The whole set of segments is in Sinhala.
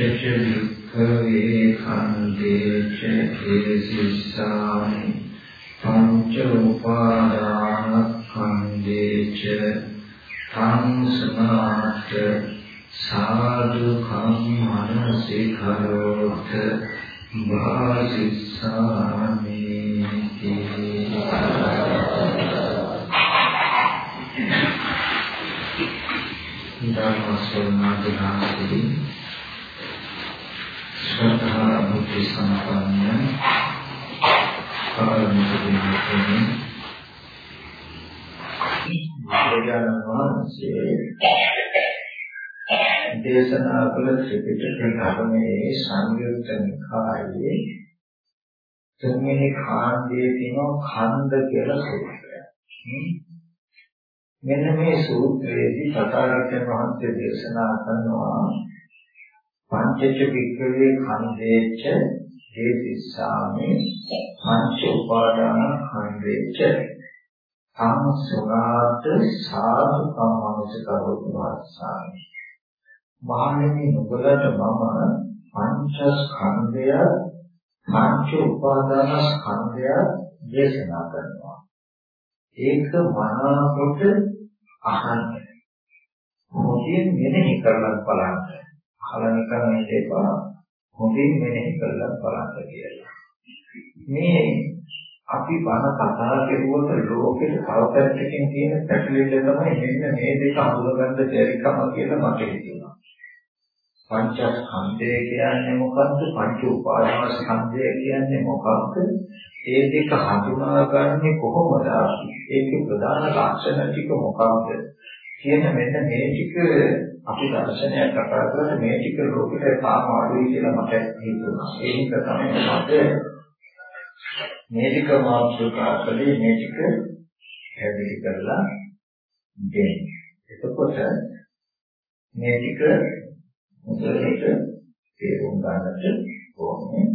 පංචච වික්ඛවේ කන්දේච හේසිස්සාමි බුදුරජාණන් වහන්සේ දේශනා කළ ත්‍රිපිටක ධර්මයේ සංයුක්ත නිකායේ තුන්වෙනි කාණ්ඩයේ තියෙන ඛණ්ඩ කියලා සූත්‍රය. මෙන්න මේ සූත්‍රයේදී තථාගතයන් වහන්සේ දේශනා කරනවා පංචච වික්‍රේ ඛණ්ඩේච හේතිස්සාමි පංච උපාදාන ඛණ්ඩේච සංසුනාත සාදු කම්මනස කරොත් වාසාමි මහණෙනි නුඹලට මම පංච ස්කන්ධය පංච උපාදාන ස්කන්ධය දේශනා කරනවා. ඒක මනාකොට අහන්න. හොඳින් මෙනෙහි කරලා බලන්න. අහලා නිකන් ඉන්න එපා. හොඳින් මෙනෙහි කරලා බලන්න කියලා. මේ අපි බණ කතා කරුවොත් ලෝකෙට තවපැත්තකින් තියෙන පැටලෙන්න තමයි මෙන්න මේ දෙක අඳුරගන්න බැරිකම කියලා මට හිතෙනවා. පංචස්කන්ධය කියන්නේ මොකක්ද? පංච උපාදාන ස්කන්ධය කියන්නේ මොකක්ද? ඒ දෙක හඳුනාගන්නේ කොහොමද? ඒකේ ප්‍රධාන ලක්ෂණ ටික මොකක්ද? කියන මෙන්න මේ ටික අපි දර්ශනයක් කතා කරලා මේ ටික ලෝකෙට තාම අඩුයි කියලා මට හිතුණා. ඒ නිසා තමයි මට මේ ටික මාතෘකා කළේ මේ ටික හැදිලි කරලා දෙන්නේ. එතකොට මේ ටික මුදලට තේරුම් ගන්නට ඕනේ.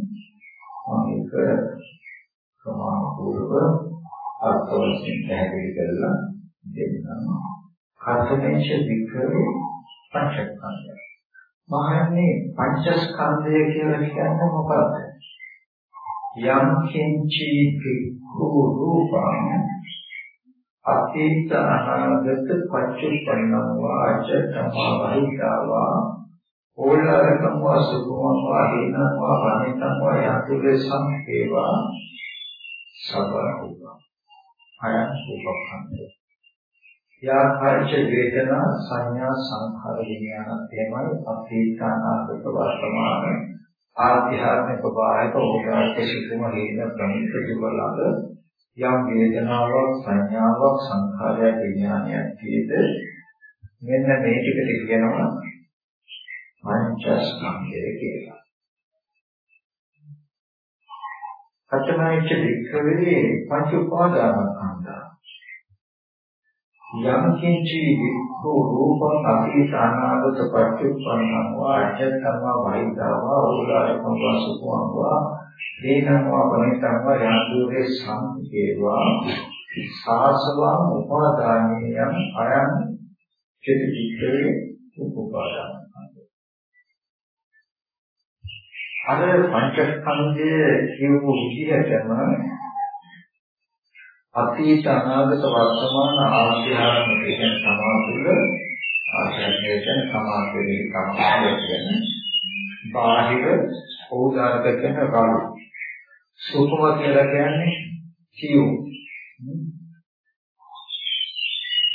මම ඒක ප්‍රමාණිකව අර්ථවලින් පැහැදිලි කරලා දෙන්නම්. කර්තමේශ වික්‍රේ පංචස්කන්ධය. මහන්නේ පංචස්කන්ධය කියලා කියන්නේ මොකක්ද? යම් කිංචි භික්ඛු රූපං අතීත අනාගත පච්චුප්පන්නං වාච තමවහිතාවා ඕලාරකම් වා සුඛමං වා හේනං වා වනිතං වා යතුලේ සංකේවා සබරූපං අයං උපඛණ්ඩේ යාකාච්ච වේදනා සංඥා සංඛාර විඥාන තේමයි අතීතානාගත වර්තමාන ආධ්‍යාත්මික බාහිර ඕගාට සිදුම හේන ප්‍රමිත දුබලක යම් වේදනාවක් සංඥාවක් සංඛාරයක් විඥානයක් කියද? මෙන්න මේ ටිකට කියනවා පංචස්කන්ධය කියලා. අතමයිච්ච වික්‍රවේ පංච උපාදානස්කන්ධා යම් කිංචි වික්ඛු රූපං අතීත අනාගත පච්චුප්පන්නං වා අජත්තම වෛදාවා උදාරකම් වා සුඛං වා දේනං වා පනිතං වා යන්තුරේ සංකේවා සාසවං උපාදානියං අයං චිතිච්ඡේ උපපාදං. අර පංචස්කන්ධයේ කියවු විදිහටම අතීත අනාගත වර්තමාන ආධ්‍යාත්මික කියන සමාතුල ආශ්‍රය කියන සමාධියේ සමාධිය කියන්නේ බාහිර ඕදාරක කියන රළු. සූක්ෂම කියලා කියන්නේ කියු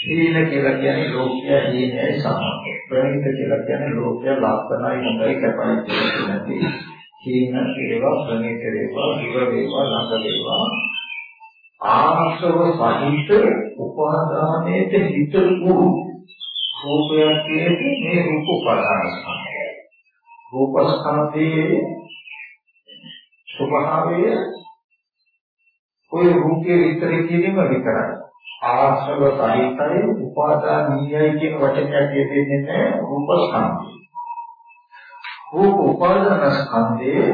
සීල කියලා කියන්නේ ලෝකයේ හේනයි සමාධිය. ප්‍රණීත කියලා කියන්නේ ලෝකයේ ලක්ෂණයි හොඳයි කැපයි කියලා නැති හේන ඒවා ප්‍රණීත ඒවා දිව වේවා ළඟ වේවා. ආශ්‍රව සහිත උපාදානයේට හිතපු රූපයක් කියන්නේ මේ රූප උපාදාන ස්කන්ධය. රූපස්කන්ධයේ ස්වභාවය ඔය රූපයේ විතර කියනම විතරයි. ආශ්‍රව සහිතයි උපාදානීයයි කියන වචනයක් දෙන්නේ නැහැ රූපස්කන්ධය. රූප උපාදාන ස්කන්ධයේ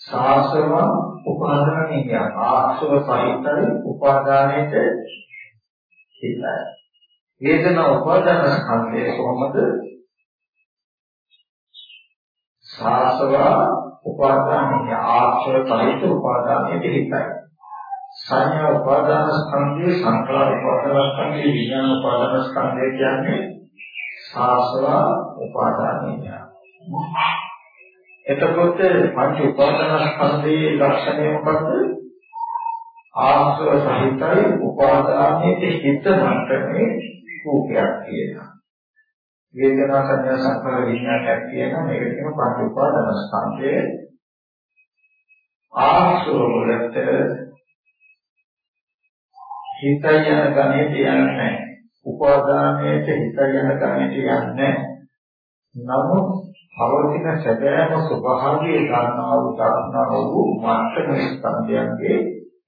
සාසව උපාදානීය ආශ්‍රව සහිතයි උපාදානයේද හිතයි. වේදනා උපාදාන ස්කන්ධයේ කොහොමද සාසව උපාදානයේ ආශ්‍රය පරිත උපාදානයේ හිතයි. සංඥා උපාදාන ස්කන්ධයේ සංකල්ප උපාදාන ස්කන්ධයේ විඥාන උපාදාන ස්කන්ධය කියන්නේ සාසව උපාදානය. එතකොට පංච උපාදාන ස්කන්ධයේ ලක්ෂණය මොකද්ද? ආශ්‍රය සහිතයි උපාදානයේ හිත මට්ටමේ රූපයක් කියනවා. වේදනා සංඥා සංකාර විඥානයක් කියන මේක කියන පංච උපාදාන ස්කන්ධයේ ආශ්‍රව වලට හිත යන ගණයට යන්නේ උපාදානයේ හිත යන ගණයට යන්නේ නමුත් පවතින සැබෑම ස්වභාවය ගන්නා වූ දක්නා වූ මාත්‍රක ස්කන්ධයන්ගේ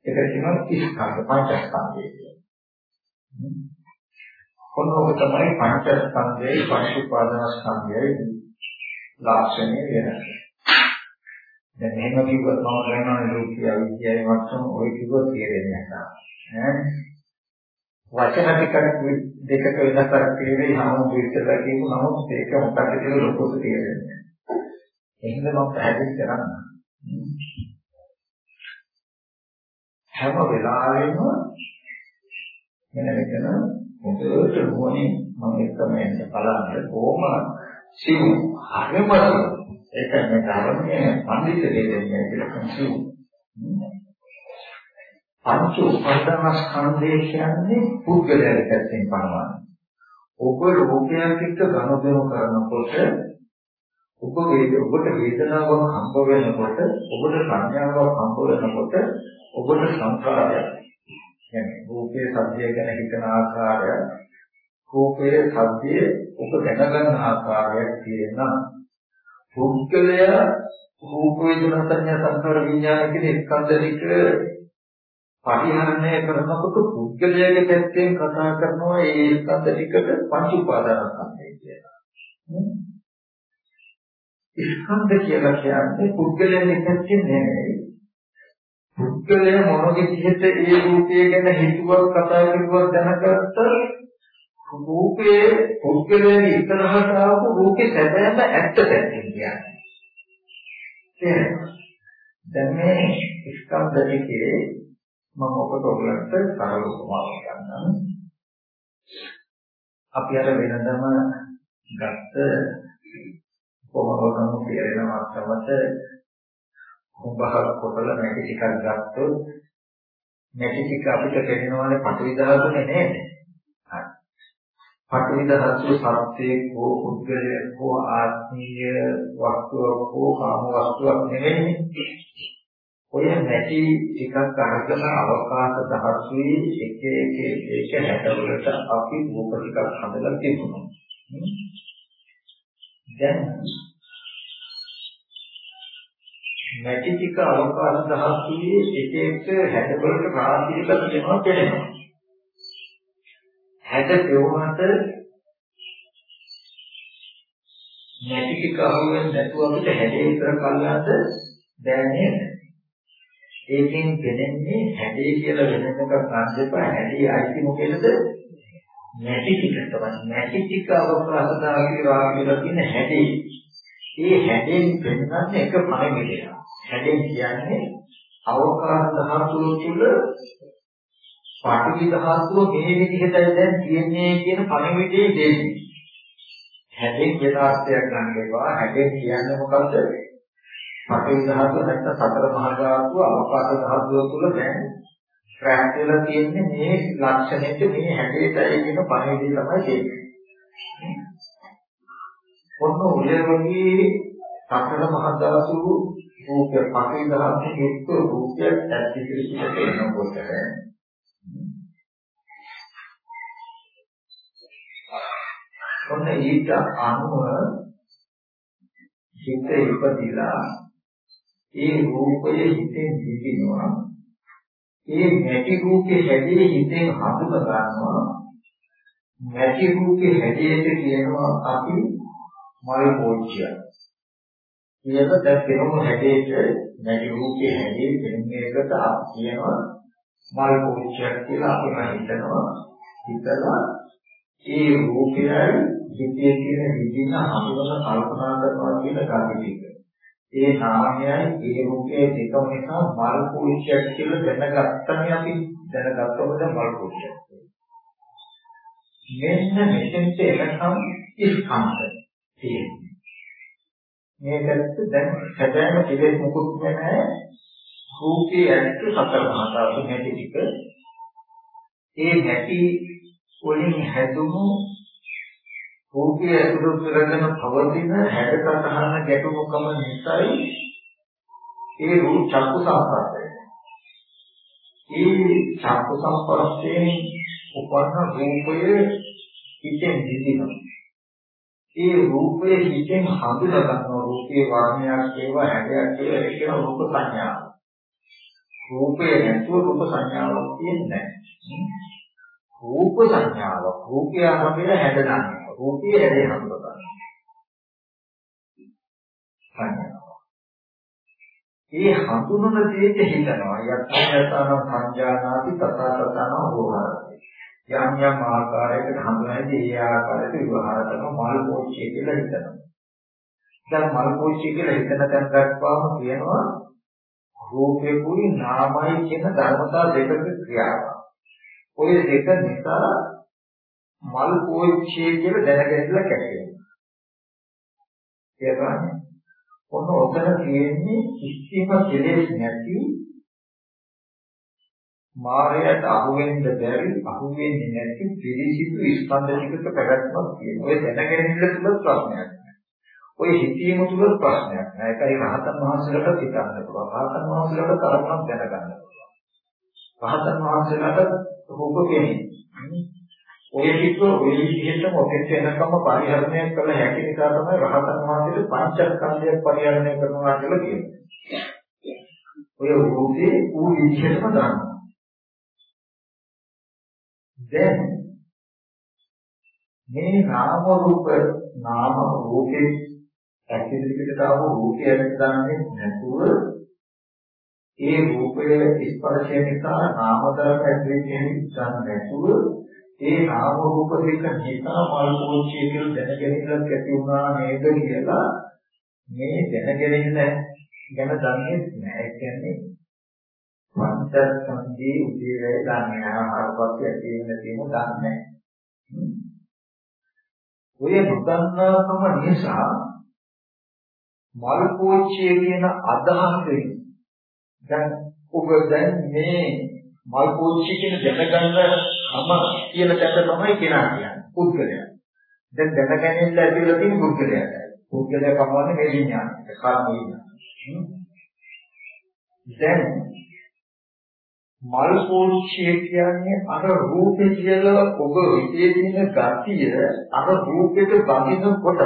එක කියන ස්කන්ධ පංචස්කන්ධය කියන්නේ කොනෝක තමයි පංචස්කන්ධයේ පංච උපාදානස්කන්ධයේ ලක්ෂණය වෙනස. දැන් මෙහෙම කිව්වොත් මම කියනවා ලෝකීය අවිද්‍යාවේ මට්ටම ඔය කිව්වොත් තේරෙන්නේ නැහැ. වචන ටිකක් දෙකක වෙනසක් තියෙන්නේ හැමෝම විස්තර කියමු නමුත් ඒක මොකක්ද කියලා ලොකුට තේරෙන්නේ. එහෙනම් මම පැහැදිලි කරන්න. හැම වෙලාවෙම මෙන්න මෙතන හොඳට නුවණින් මම එකම එන්න බලන්න කොහොම සිව් හරිම ඒක මේ ධර්මයේ පඬිත දෙන්නේ කියලා කිව්ව. පංච උපාදානස්කන්ධය කියන්නේ පුද්ගලයාගේ පැත්තෙන් බලනවා. ඔබ රූපයක් එක්ක ගනුදෙනු කරනකොට ඔබ වේද ඔබට වේදනාවක් හම්බ වෙනකොට ඔබට සංඥාවක් හම්බ වෙනකොට ඔබට සංස්කාරයක් කියන්නේ රූපයේ සත්‍යය ගැන හිතන ආකාරය රූපයේ සත්‍යය ඔබ දැනගන්න ආකාරයක් තියෙනවා පුද්ගලයා රූප වේදනා සංඥා සංකාර විඥාන කියන ස්කන්ධ ටික පරිහරණය කරනකොට පුද්ගලයාගේ පැත්තෙන් කතා කරනවා ඒ ස්කන්ධ ටිකට පංච උපාදානස්කන්ධය කියලා. ස්කන්ධ කියලා කියන්නේ පුද්ගලයාගේ පැත්තෙන් නෙමෙයි පුද්ගලය මොන විදිහට ඒ රූපය ගැන හිතුවක් කතා කරුවක් දැනගත්ත රූපයේ පුද්ගලයන් ඉතරහට ආපු රූපේ සැබෑම ඇත්ත දැක්කේ කියන්නේ. දැන් මේ ස්කන්ධ දෙකේ මම ඔබට ඔයගලන්ට සරල උපමාවක් ගන්නම්. අපි අර වෙනදම ගත්ත කොහොමද තේරෙන මාත්‍රමත උඹහක් කොටල නැටි ටිකක් ගත්තොත් නැටි ටික අපිට පෙනෙනවානේ පටවි දහතුනේ නේද? හරි. පටවි දහතු සත්‍යයේ හෝ පුද්ගලයේ හෝ ආත්මීය වස්තුවක් හෝ කාම වස්තුවක් නෙවෙයි. ඔය නැටි ටිකක් අරගෙන අවකාශ දහතුයි එක එක එක හැටවලට අපි රූප ටිකක් හදලා තිබුණා. දැන් නැටි ටික අවකාශ දහස්තියේ එක එක හැඩවලට රාශියක තියෙනවා කියනවා. හැඩ පෙවුනට නැටි ටික අහුවෙන්නේ නැතුව අපිට හැඩේ විතර කල්ලාද දැනෙන්නේ නැහැ. ඒකෙන් දෙන්නේ හැඩේ කියලා වෙන එකක් ගන්න එපා. හැඩේ අයිති මොකේද? නැටි ටික තමයි. නැටි ටික අවකාශ දහස්තියේ රාශියක තියෙන හැඩේ. ඒ හැඩෙන් පෙන්වන්නේ එක පරිමිතියක්. හැඩෙන් කියන්නේ අවකාශ ධාතුව තුළ පටිවි ධාතුව මේ විදිහටයි දැන් තියෙන්නේ කියන පණිවිඩයේ දෙන්නේ. හැඩෙන් යථාර්ථයක් ගන්න එපා. හැඩෙන් කියන්නේ මොකද්ද? පටිවි ධාතුව නැත්නම් සතර මහා ධාතුව අවකාශ ධාතුව තුළ දැන් ට්‍රැක් වෙලා තියෙන්නේ මේ ලක්ෂණෙට මේ හැඩයටයි කියන පණිවිඩය තමයි තියෙන්නේ. ඔන්න ඔය වගේ සතර මහා ධාතුව රූපය පටවි ධාතුවේ එක්ක රූපයක් ඇති පිළිසිට එනකොට ඔන්න ඊට අනුව හිත ඉපදිලා ඒ රූපයේ හිතෙන් දිදිනවා ඒ නැති රූපේ හැදී හිතෙන් හඳුන ගන්නවා. නැති රූපේ හැදීට කියනවා අපි මල් පෝච්චිය. කියලා දැන් පෙනුම හැදීට නැති රූපේ හැදී පෙනුම එකට අපි කියනවා මල් පෝච්චියක් කියලා අපි හිතනවා. හිතලා ඒ රූපයයි හිතේ තියෙන විදිහ හඳුනන කල්පනා කරනවා කියන කාර්ය ටික. ඒ නාමයයි ඒ රූපයේ දෙකම නිසා මල් පෝච්චියක් කියලා දැනගත්තම අපි දැනගත්තම දැන් මල් පෝච්චියක්. මෙන්න මෙතෙන්ට එනකම් ස්කන්ධ තියෙනවා. මේකට දැන් සැබෑම කෙලෙස් මුකුත් නැහැ. රූපේ ඇත්ත සතර මහා ධාතු නැති ටික. ඒ නැති වලින් හැදුණු රූපය ඇතුළු කරගෙන පවතින හැඩතහන ගැටුමුකම නිසායි ඒ රූප චක්කු සම්පස්සය. ඒ චක්කු සම්පස්සයෙන් උපන්න රූපය හිතෙන් දිදිනවා. ඒ රූපය හිතෙන් හඳුනා ගන්න රූපේ වර්ණයක් ඒවා හැඩයක් ඒවා ඒක කියන රූප සංඥාව. රූපය නැතුව රූප සංඥාවක් තියෙන්නේ නැහැ. රූප සංඥාව රූපය හැමදේම හැදගන්නවා. රූපයේ හැදේ හඳුනා ගන්නවා. සංඥාව. ඒ හඳුනන දෙයට හිතනවා. යත්‍යතන සංජානාති තථා තථන හෝහරති. යම් යම් ආකාරයකට හඳුනනදී ඒ ආකාරයට විවහාර කරන මල් පෝච්චිය කියලා හිතනවා. දැන් මල් පෝච්චිය කියලා හිතන තැන දක්වාම කියනවා රූපේකුයි නාමයි කියන ධර්මතා දෙකක ක්‍රියාවක්. ඔය දෙක නිසා මල් පෝච්චිය කියලා දැනගැනලා කැටෙනවා. ඒකනේ. ඔන්න ඔතන තියෙන්නේ කිසිම කෙලෙස් නැති මායයට අහු වෙන්න බැරි අහු වෙන්නේ නැති පිරිසිදු ස්කන්ධ ටිකක පැවැත්මක් තියෙනවා. ඔය දැනගැනීම තුල ප්‍රශ්නයක් නෑ. ඔය හිතීම තුල ප්‍රශ්නයක් නෑ. ඒකයි රහතන් වහන්සේලාට හිතන්න පුළුවන්. රහතන් වහන්සේලාට තරමක් දැනගන්න පුළුවන්. රහතන් වහන්සේලාට රූප කෙනෙක්. ඔය හිත ඔය විදිහටම ඔතෙන් එනකම පරිහරණය කළ හැකි නිසා තමයි රහතන් වහන්සේට පංචස්කන්ධයක් පරිහරණය කරනවා කියලා කියන්නේ. ඔය රූපේ ඌ විදිහටම දානවා. දැන් මේ නාම රූප නාම රූපේ ඇතිවිදිකට ආව රූපය දැනගන්නේ නැතුව ඒ රූපය ස්පර්ශය නිසා නාම ධර්ම ඇතිවෙච්ච නිසා නැතුව ඒ නාම රූප දෙක නිසා මල් පෝච්චිය කියලා දැනගැනීමක් ඇති වුණා නේද කියලා මේ දැනගැනීම ගැන දන්නේ නැහැ. කියන්නේ පංචස්කන්ධයේ උදේවැය දන්නේ ආහාරපත් ඇති වෙන තියෙන දන්නේ ඔය නොදන්නාකම නිසා මල් පෝච්චිය කියන අදහසෙන් දැන් ඔබ දැන් මේ මල් පෝච්චිය කියන දැනගන්න කම කියන තැන තමයි කෙනා කියන්නේ පුද්ගලයා. දැන් දැනගැනෙන්න ඇතිවලා තියෙන පුද්ගලයායි. පුද්ගලයා කමවන්නේ මේ විඥානය. කර්ම විඥානය. දැන් මල් පෝච්චිය කියන්නේ අර රූපේ කියලා ඔබ හිතේ තියෙන ගතිය අර රූපෙට බඳිනකොට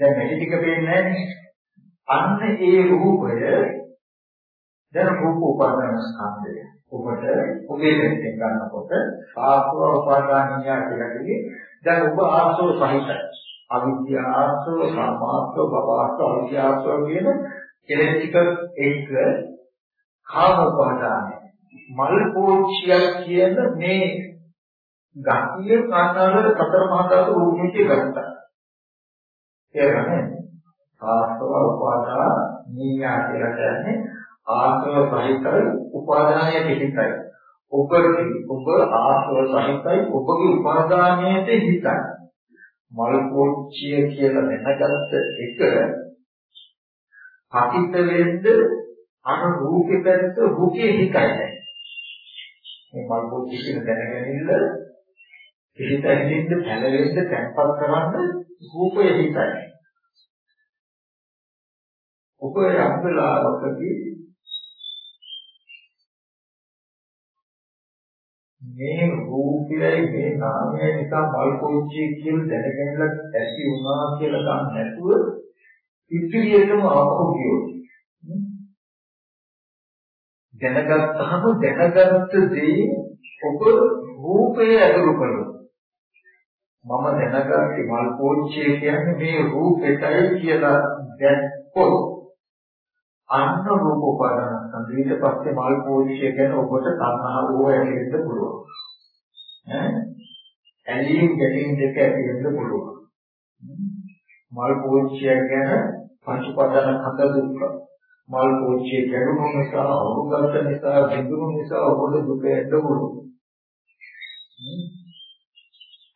දැන් මේ ටික පේන්නේ අන්න ඒ රූපය දැන් රූප උපාදාන ස්කන්ධය. ඔබට ඔබේ දෙයෙන් ගන්නකොට ආස්ව උපාදානිය කියලා කිව්වේ දැන් ඔබ ආස්ව සහිතයි. අවිද්‍යාස්ව සමාස්ව භවස්ව අවිද්‍යාස්ව කියන කෙලෙස් ටික එක්ක කාම උපාදානය. මල් පෝච්චියක් කියන මේ ගතිය කාටවල සතර මහා ධාතු රූපිතේ ගත්තා. ඒකනේ ආස්ව උපාදාන නීයා කියලා කියන්නේ ආස්ව සහිතයි උපාදානය පිටිකයි ඔබගේ ඔබ ආස්ව සහිතයි ඔබගේ උපාදානයට හිතයි මල් පෝච්චිය කියලා දැනගත්ත එක පතිත වෙන්න අර රූපේ පැත්ත රූපේ හිතයි දැන්. මේ මල් පොත් කියන දැනගැනින්න හිත හිතින්ද පැලවෙන්න තැන්පත් කරන්න රූපය හිතයි. ඔබ යම්බලාවකදී මේ රූපයයි මේ නාමයයි නිසා මල් පොච්චිය කියලා දැනගෙනලා ඇති වුණා කියලා ගන්න නැතුව ඉතිරියටම ආපහු ගියොත්. දැනගත්තාම දැනගත්ත දේ ඔබ රූපය ඇතුළු කරනවා. මම දැනගත්තේ මල් පොච්චිය කියන්නේ මේ රූපෙටයි කියලා දැක්කොත් අන්න රූප උපාදානස්කන්ධ ඊට පස්සේ මල් පෝෂය ගැන ඔබට තණ්හාව හෝ ඇතිවෙන්න පුළුවන්. ඈ ඇලීම් ගැටීම් දෙක ඇතිවෙන්න පුළුවන්. මල් පෝෂය ගැන පංච උපාදාන හත දුක්ඛ මල් පෝෂය ගැටුණු නිසා අවුගත නිසා බිඳුණු නිසා ඔබට දුක එන්න පුළුවන්.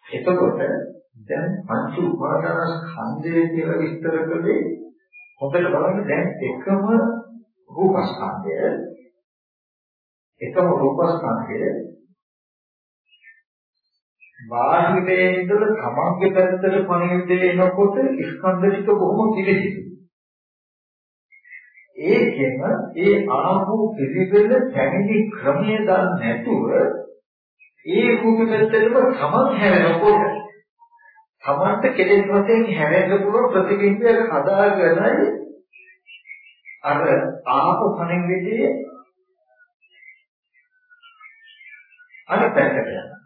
එතකොට දැන් පංච උපාදානස්කන්ධය කියලා විස්තර කළේ හොඳට බලන්න දැන් එකම රූපස්කන්ධය එකම රූපස්කන්ධය බාහිරේ ඉඳලා තමන්ගේ පැත්තට පණිවිඩය එනකොට ස්කන්ධ ටික බොහොම පිළිසිදු. ඒකෙම ඒ ආපු පිළිවෙල පැමිණි ක්‍රමය දන්නේ නැතුව ඒ රූප පැත්තටම තමන් හැරෙනකොට තමන්ට කෙලෙස් වශයෙන් හැරෙන්න පුළුවන් ප්‍රතිබිම්බයක් හදාගෙනයි අර ආපු පණිවිඩයේ අනිත් පැත්තට යනවා.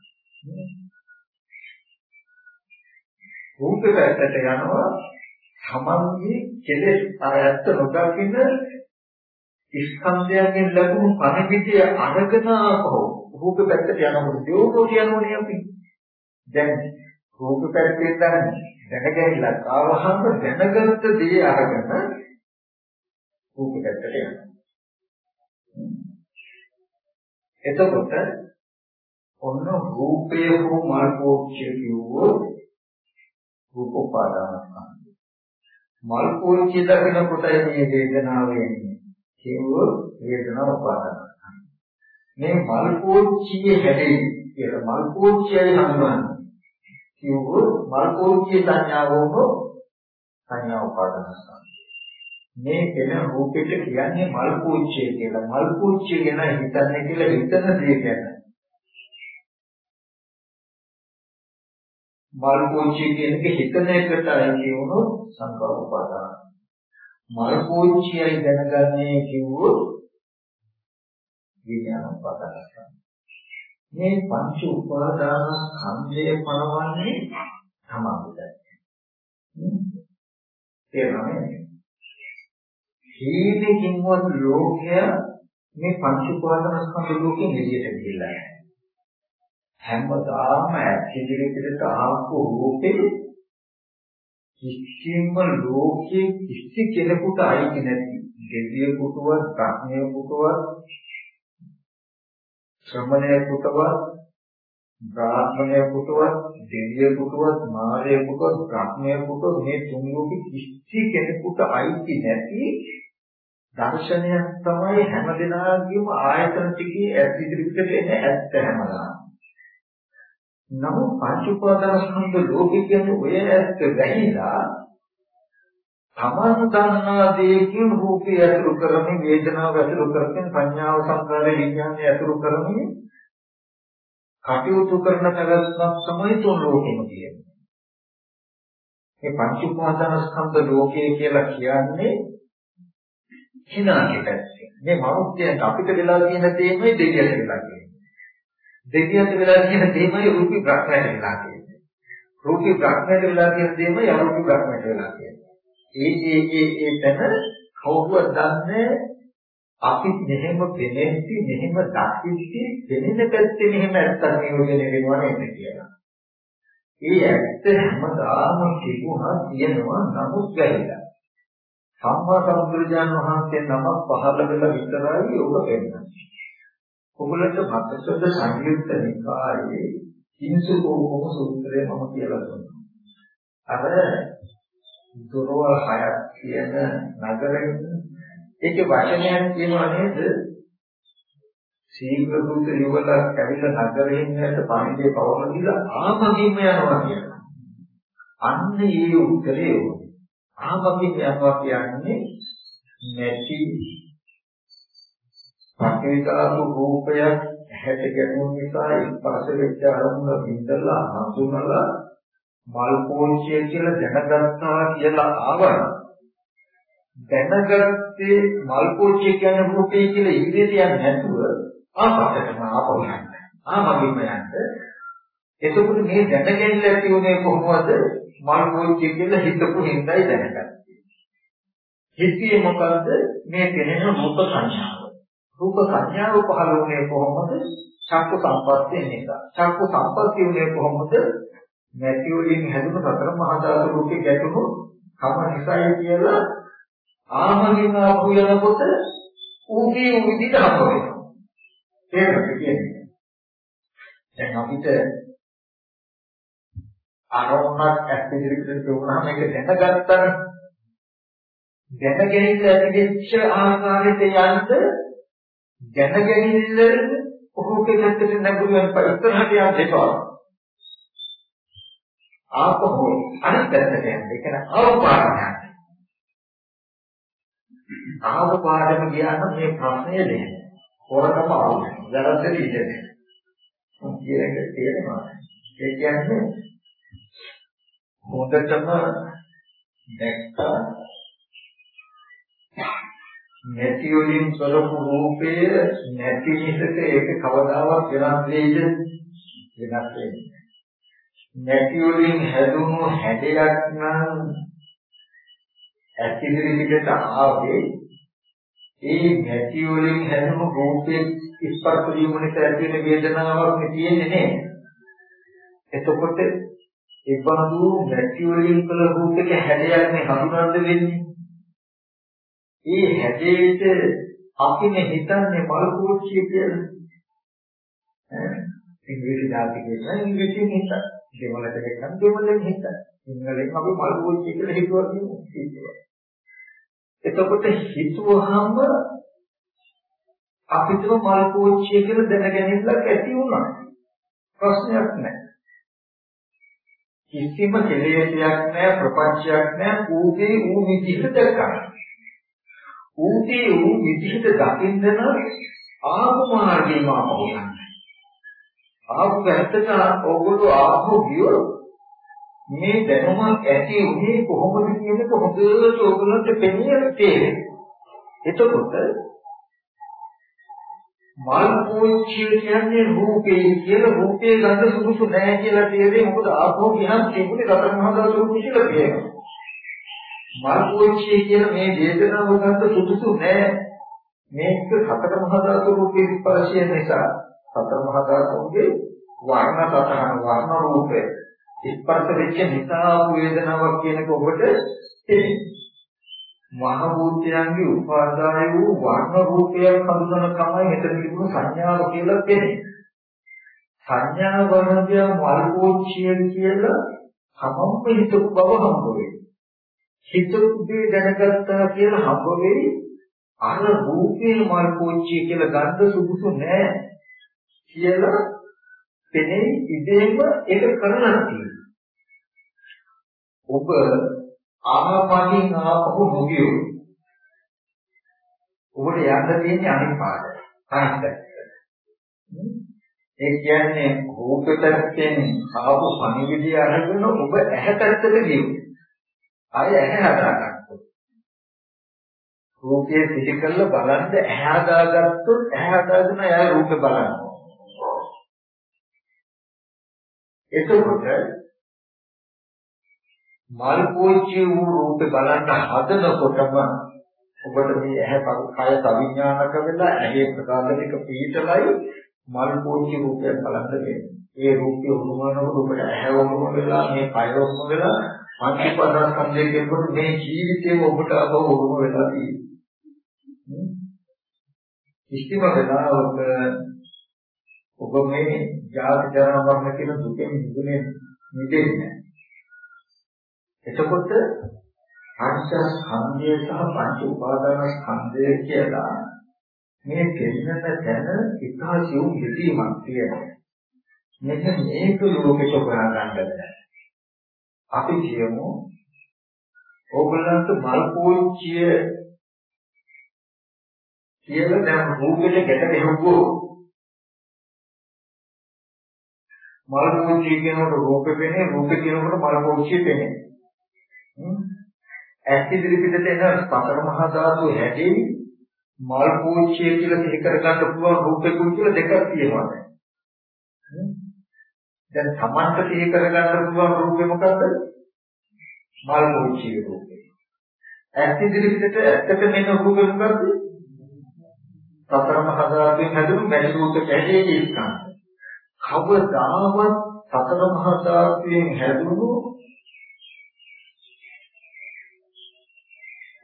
රූප පැත්තට යනවා තමන්ගේ කෙලෙස් ආයත්ත නොදකින්න ස්කන්ධයන්ගෙන් ලැබුණු පණිවිඩය අරගෙන ආපහු රූප පැත්තට යනකොට දෙවෝ කියනෝනේ අපි. දැන් රූප පැත්තෙන් දැනගැනලා ආවහම දැනගත්ත දේ අරගෙන රූප පැත්තට යනවා. එතකොට ඔන්න රූපය හෝ මාර්ගෝක්ෂය කිව්වෝ රූප උපාදානස්කන්ධය. මල්කෝච්චි දකින කොටයි මේ වේදනාව එන්නේ. කියවෝ වේදනාව උපාදානස්කන්ධය. මේ මල්කෝච්චියේ හැදෙයි කියලා මල්කෝච්චියයි හඳුනන්නේ. කියවෝ මල්කෝච්චියේ සංඥාව වුණොත් සංඥා උපාදානස්කන්ධය. මේ වෙන රූපෙට කියන්නේ මල් පූජ්‍ය කියලා. මල් පූජ්‍ය ගැන හිතන්නේ කියලා හිතන දේ ගැන. මල් පූජ්‍ය කියන එක හිතන එකට අය කියවුනොත් සංකල්ප උපාදාන. මල් පූජ්‍යයි දැනගන්නේ කිව්වොත් විඥාන උපාදාන. මේ පංච උපාදාන ස්කන්ධය පනවන්නේ තමයි. තේරුණානේ? හේනකින්වත් ලෝකය මේ පංච උපාදානස්කන්ධ ලෝකෙන් එළියට ගිහිල්ලා නැහැ. හැමදාම ඇතිදිරිකට ආපු රූපේ කිසිම ලෝකයේ කිසි කෙනෙකුට අයිති නැති දෙවියෙකුටවත්, ප්‍රඥයෙකුටවත්, ශ්‍රමණයෙකුටවත්, බ්‍රාහ්මණයෙකුටවත්, දෙවියෙකුටවත්, මාරයෙකුටවත්, ප්‍රඥයෙකුටවත් මේ තුන් ලෝකෙ කිසි කෙනෙකුට අයිති නැති දර්ශනයක් තමයි හැමදෙනාගේම ආයතන ටිකේ ඇස් ඉදිරියට එන ඇත්ත හැමදාම. නමුත් පංච උපාදානස්කන්ධ ලෝකෙ කියන්නේ ඔය ඇත්ත වැහිලා තමන් දන්නා දේකින් රූපය ඇතුළු කරමින් වේදනාව ඇතුළු කරමින් සංඥාව සංකාර විඥානය ඇතුළු කරමින් කටයුතු කරන පැවැත්මක් තමයි තුන් ලෝකෙම කියන්නේ. මේ පංච උපාදානස්කන්ධ ලෝකය කියලා කියන්නේ හිනාගේ පැත්තේ. මේ මනුස්සයන්ට අපිට වෙලා තියෙන දෙයමයි දෙවියන්ට වෙලා තියෙන්නේ. දෙවියන්ට වෙලා තියෙන දෙයමයි රූපී බ්‍රහ්මයට වෙලා තියෙන්නේ. රූපී බ්‍රහ්මයට වෙලා තියෙන දෙයමයි අරූපී බ්‍රහ්මයට වෙලා තියෙන්නේ. ඒ ඒ ඒ ඒ තැන කවුරුවත් දන්නේ අපි මෙහෙම පෙනෙද්දි මෙහෙම දකිද්දි පෙනෙන පැත්තේ මෙහෙම ඇත්තක් නියෝජනය වෙනවා නේද කියලා. ඒ ඇත්ත හැමදාම තිබුණා තියෙනවා නමුත් ගැහිලා. සම්මා සම්බුදුරජාණන් වහන්සේ නමක් පහළ වෙලා විතරයි ඔබ වෙන්නේ. ඔබලට මතකද සංයුක්ත නිකායේ කිංසුකෝම සූත්‍රය මම කියලා දුන්නා. අර දොරවල් හයක් කියන නගරෙක ඒකේ වචනයක් කියනවා නේද? සීඝ්‍ර දුත යුවලක් ඇවිල්ලා නගරෙන් යන පණිවිඩය පවරන දීලා ආමගින්ම යනවා කියනවා. අන්න ඒ උත්තරේ උනේ. ආමගින් යනවා කියන්නේ නැති පටිවිදාතු රූපයක් හැට ගැටුම් නිසා ස්පර්ශ වෙච්ච අරමුණ බින්දලා හඳුනලා මල් පෝෂිය කියලා දැනගත්තා කියලා ආවන දැනගත්තේ මල් පෝෂිය කියන රූපේ කියලා ඉංග්‍රීසියෙන් නැතුව ආපස්සටම ආපහු යන්න. ආමගින්ම යන්න. එතකොට මේ දැනගැනීම ඇති උනේ කොහොමද? මල් පෝෂිය කියලා හිතපු හිඳයි දැනගත්තේ. හිතේ මොකද්ද? මේ පෙනෙන රූප සංඥාව. රූප සංඥාව පහළ වුණේ කොහොමද? චක්ක සම්පස්සේ නිසා. චක්ක සම්පස්සේ වුණේ කොහොමද? නැති වලින් හැදුණු සතර මහා ධාතු රූපේ ගැටුණු කම නිසායි කියලා ආමගින් ආපු යනකොට ඌගේ උවිදිට හම්බ වෙනවා. තේරුණාද කියන්නේ? දැන් අපිට අරමුණක් ඇස් ඉදිරියට දුවනහම ඒක දැනගත්තා දැනගැනිල්ල ඇතිවෙච්ච ආකාරයට යන්න දැනගැනිල්ල ඔහුගේ පැත්තට නැගුවෙන් ඉස්සරහට යන්න එපා. ආපහු අනිත් පැත්තට යන්න. ඒ කියන්නේ අවපාරණ යන්න. අවපාරණ ගියාම මේ ප්‍රශ්නේ දෙන්නේ. හොරකම ආවේ. වැරද්දට ඉන්නේ. කියන එක තේරෙනවා. ඒ කියන්නේ හොඳටම දැක්කා නැති වලින් කරපු රූපය නැති නිසක ඒක කවදාවත් වෙනස් වෙයිද වෙනස් වෙන්නේ නැති වලින් හැදුණු හැඩයක් නම් ඇතිදිරි පිටට ආවේ ඒ නැති වලින් හැදුණු රූපයේ ස්පර්ශ වීම නිසා ඇති වෙන වේදනාවක් නේ තියෙන්නේ නේද එතකොට ඒ බඳු නැති වලින් කළ රූපයක හැඩයක් නේ හඳුනන්න වෙන්නේ ඒ හැදේට අපිනේ හිතන්නේ මල් කෝච්චිය කියලා. ඈ ඉංග්‍රීසි දාති කියලා ඉංග්‍රීසියෙන් හිත. දෙමළට කියනවා දෙමළෙන් හිත. සිංහලෙන් අපි මල් කෝච්චිය කියලා හිතුවා කියනවා. එතකොට හිතුවහම අපිටම මල් කෝච්චිය කියලා දැනගැනීමක් ඇති වුණා. ප්‍රශ්නයක් නැහැ. කිසිම කෙලෙසයක් නැහැ ප්‍රපංචයක් නැහැ ඌගේ ඌ විදිහට දැක්කා. ඌටි ඌ විදිහට දකින්න නම් ආපු මාර්ගේ මාපහු යන්න. ආපු පැත්තට ඕගොල්ලෝ ආපහු ගියොත් මේ දැනුම ඇති උනේ කොහොමද කියන එක හොඳට ඕගොල්ලන්ට පෙනියන තේරෙයි. එතකොට මල් පෝච්චිය කියන්නේ රූපේ කියලා රූපේ ගඳ සුදුසු නැහැ කියලා තේරෙන්නේ මොකද ආපහු ගියන් තිබුණේ රතන මහා දවස රූපේ කියලා කියනවා. මල්පෝච්චිය කියන මේ වේදනාව ගන්න සුදුසු නෑ. මේක සතර මහා ධාතු රූපේ ස්පර්ශය නිසා සතර මහා ධාතුන්ගේ වර්ණ සතහන වර්ණ රූපේ ස්පර්ශ වෙච්ච නිසා වේදනාවක් කියනක ඔබට තේරෙනවා. මහ භූතයන්ගේ උපාදාය වූ වර්ණ රූපයන් හඳුනන කමයි මෙතන තිබුණු සංඥාව කියලා කියන්නේ. සංඥා වර්ණය මල්පෝච්චිය කියලා කමම්ම හිතපු බව හම්බ වෙයි. හිතුවේ දැනගත්තා කියලා හම්බ වෙයි අර රූපේ මල් පෝච්චිය කියලා ගන්න සුදුසු නෑ කියලා පෙනේ ඉදීම ඒක කරලා තියෙනවා. ඔබ ආහපකින් ආපහු නොගියෝ. ඔබට යන්න තියෙන්නේ අනිත් පාඩම. අනිත් ඒ කියන්නේ රූපයෙන් ආපු පණිවිඩය අරගෙන ඔබ ඇහැ පැත්තට ගියෝ. අය ඇහැ හදාගත්තොත් රූපයේ පිටි කරලා බලන්න ඇහැ හදාගත්තොත් ඇහැ හදාගෙන එයා රූපේ බලනවා එතකොට මල් පෝච්චි වූ රූපේ බලන්න හදනකොටම ඔබට මේ ඇහැ කය සවිඥානික වෙලා ඇහි ප්‍රකාශනික පීඨලයි මල් පෝච්චි රූපය බලන්න වෙන්නේ. ඒ රූපය උරුමනකොට ඔබට ඇහැ උරුම වෙලා මේ කය උරුම වෙලා පංචපදාස්කන්ධය කියනකොට මේ ජීවිතේම ඔබට අබව උරුම වෙලා තියෙනවා. කිසිම වෙලාවක ඔබ මේ ජාති ජරා මරණ කියන දුකෙන් මිදුනේ මිදෙන්නේ එතකොට පංච ස්කන්ධය සහ පංච උපාදාන ස්කන්ධය කියලා මේ දෙන්නට තැන ඉතාසියු හිතීමක් තියෙනවා. මෙන්න මේක ලෝකෙට හොයාගන්න බැහැ. අපි කියමු ඕගොල්ලන්ට මල් පෝච්චිය කියලා දැන් රූපෙට ගැට ගැහුවෝ මල් පෝච්චිය කියනකොට රූපේ පෙනේ රූපේ කියනකොට මල් පෝච්චිය පෙනේ. ඇස් ඉදිරි පිටට එන සතර මහා ධාතු හැදී මල් පෝච්චිය කියලා සිහි කරගන්න පුළුවන් රූපෙකුයි කියලා දෙකක් තියෙනවා. දැන් Tamanta සිහි කරගන්න පුළුවන් රූපේ මොකද්ද? මල් පෝච්චිය රූපේ. ඇස් ඉදිරි පිටට ඇත්තට මෙන්න රූපේ මොකද්ද? සතර මහා ධාතුන් හැදුණු මැලි රූපේ ඇදී ස්කන්ධ. කවදාවත් සතර මහා ධාතුයෙන් හැදුණු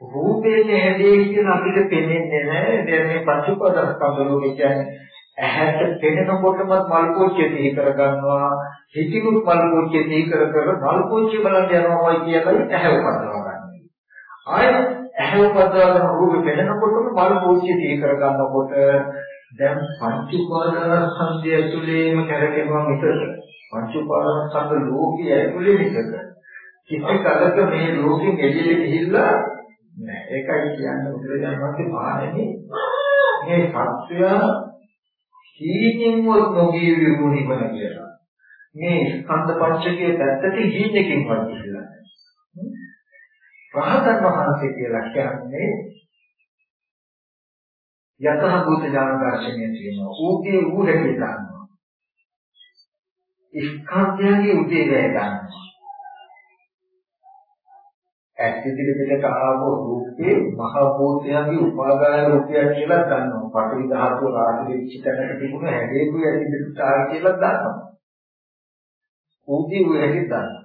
රූපේ නැදේ කියන අපිට පෙනෙන්නේ නැහැ. දැන් මේ පංච උපාදානස්කන්ධ ලෝකේ කියන්නේ ඇහැට පෙනෙනකොටම මල් කෝච්චිය සිහි කර ගන්නවා. හිතිනුත් මල් කෝච්චිය සිහි කර කර මල් කෝච්චිය බලන්න යනවා කියලායි ඇහැ උපදවා ගන්න. ආයෙත් ඇහැ උපදවාගෙන රූපේ පෙනෙනකොටම මල් කෝච්චිය සිහි කර ගන්නකොට දැන් පංච උපාදානස්කන්ධය ඇතුලේම කරගෙනවා මිසක පංච උපාදානස්කන්ධ ලෝකයේ ඇතුලේ මිසක කිසි කලක මේ ලෝකෙ එළියට ගිහිල්ලා නෑ ඒකයි කියන්නේ බුදුරජාණන් වහන්සේ මානෙන්නේ මේ සත්‍යය හීනෙන්වත් නොගිය විමුණිවන කියලා. මේ ස්කන්ධ පංචකයේ පැත්තට හීනකින්වත් කියලා. රහතන් වහන්සේ කියලා කියන්නේ යතහ භූත ඥාන දර්ශනය තියෙනවා. ඌගේ ඌ හැටි ගන්නවා. ස්කන්ධයන්ගේ උදේ වේ ගන්නවා. ඇස් ඉදිරියට ආවෝ රූපේ මහ භූතයන්ගේ උපාදාය රූපයක් කියලා දන්නවා. පඨවි ධාතුව රාශි විචිතනට තිබුණ හැදේකුයි ඇස් ඉදිරියට ආව කියලා දන්නවා. ඌදී ඌ හැටි දන්නවා.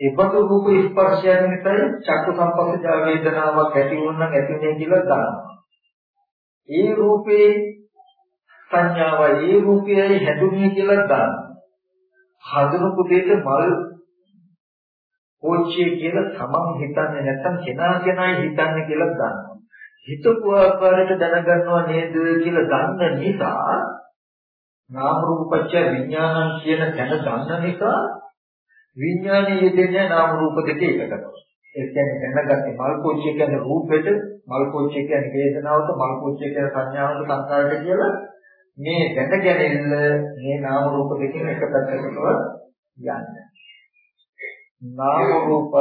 ඒබඳු රූප ස්පර්ශයන් නිසායි චක්කු සංපස්සජා වේදනාවක් ඇති වුණා නම් ඇතිනේ කියලා දන්නවා. ඒ රූපේ සංඥාවයි ඒ රූපයයි හැදුනේ කියලා දන්නවා. හදන කුදේට මල් කෝච්චිය කියලා තමන් හිතන්නේ නැත්තම් කෙනා කෙනායි හිතන්නේ කියලා දන්නවා. හිතපු ආකාරයට දැනගන්නවා නේද කියලා දන්න නිසා නාම රූපච්ච විඥානං කියන තැන දන්න නිසා විඥානයේ යෙදෙන්නේ නාම රූප දෙක එකකට. ඒ කියන්නේ දැනගත්තේ මල් කෝච්චිය කියන්නේ රූපෙට, මල් කෝච්චිය කියන්නේ වේදනාවට, මල් කෝච්චිය කියන්නේ සංඥාවට, සංකාරයට කියලා මේ දැනගැනෙන්න මේ නාම රූප දෙකෙන් එක පැත්තකටවත් යන්නේ. නාම රූප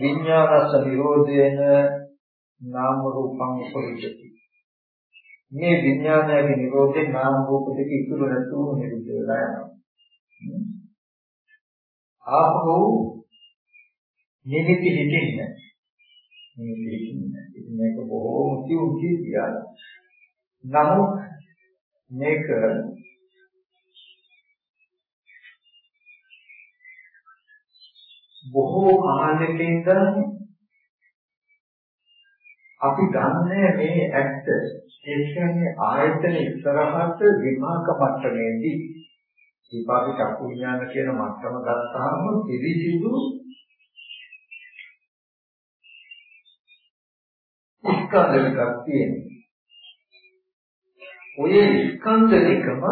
විඥානස නිරෝධේන නාම රූපං උපරිජති මේ විඥානයේ නිරෝධේ නාම රූප දෙක ඉතුරු නැතුව නිරුද්ධ වෙලා යනවා. ආපහු නිමිති හිතින්නේ නිමිති හිතින්නේ ඉතින් මේක බොහෝම කිව් කිය නමුත් මේක බොහෝ කාලයක ඉඳන් අපි දන්නේ මේ ඇත්ත. ඒ කියන්නේ ආයතන ඉස්සරහට විභාග මට්ටමේදී විභාග චක්කු විඥාන කියන මට්ටම ගත්තාම පිළිසිදු ස්කන්ධ දෙකක් තියෙනවා. ඔය ස්කන්ධ දෙකම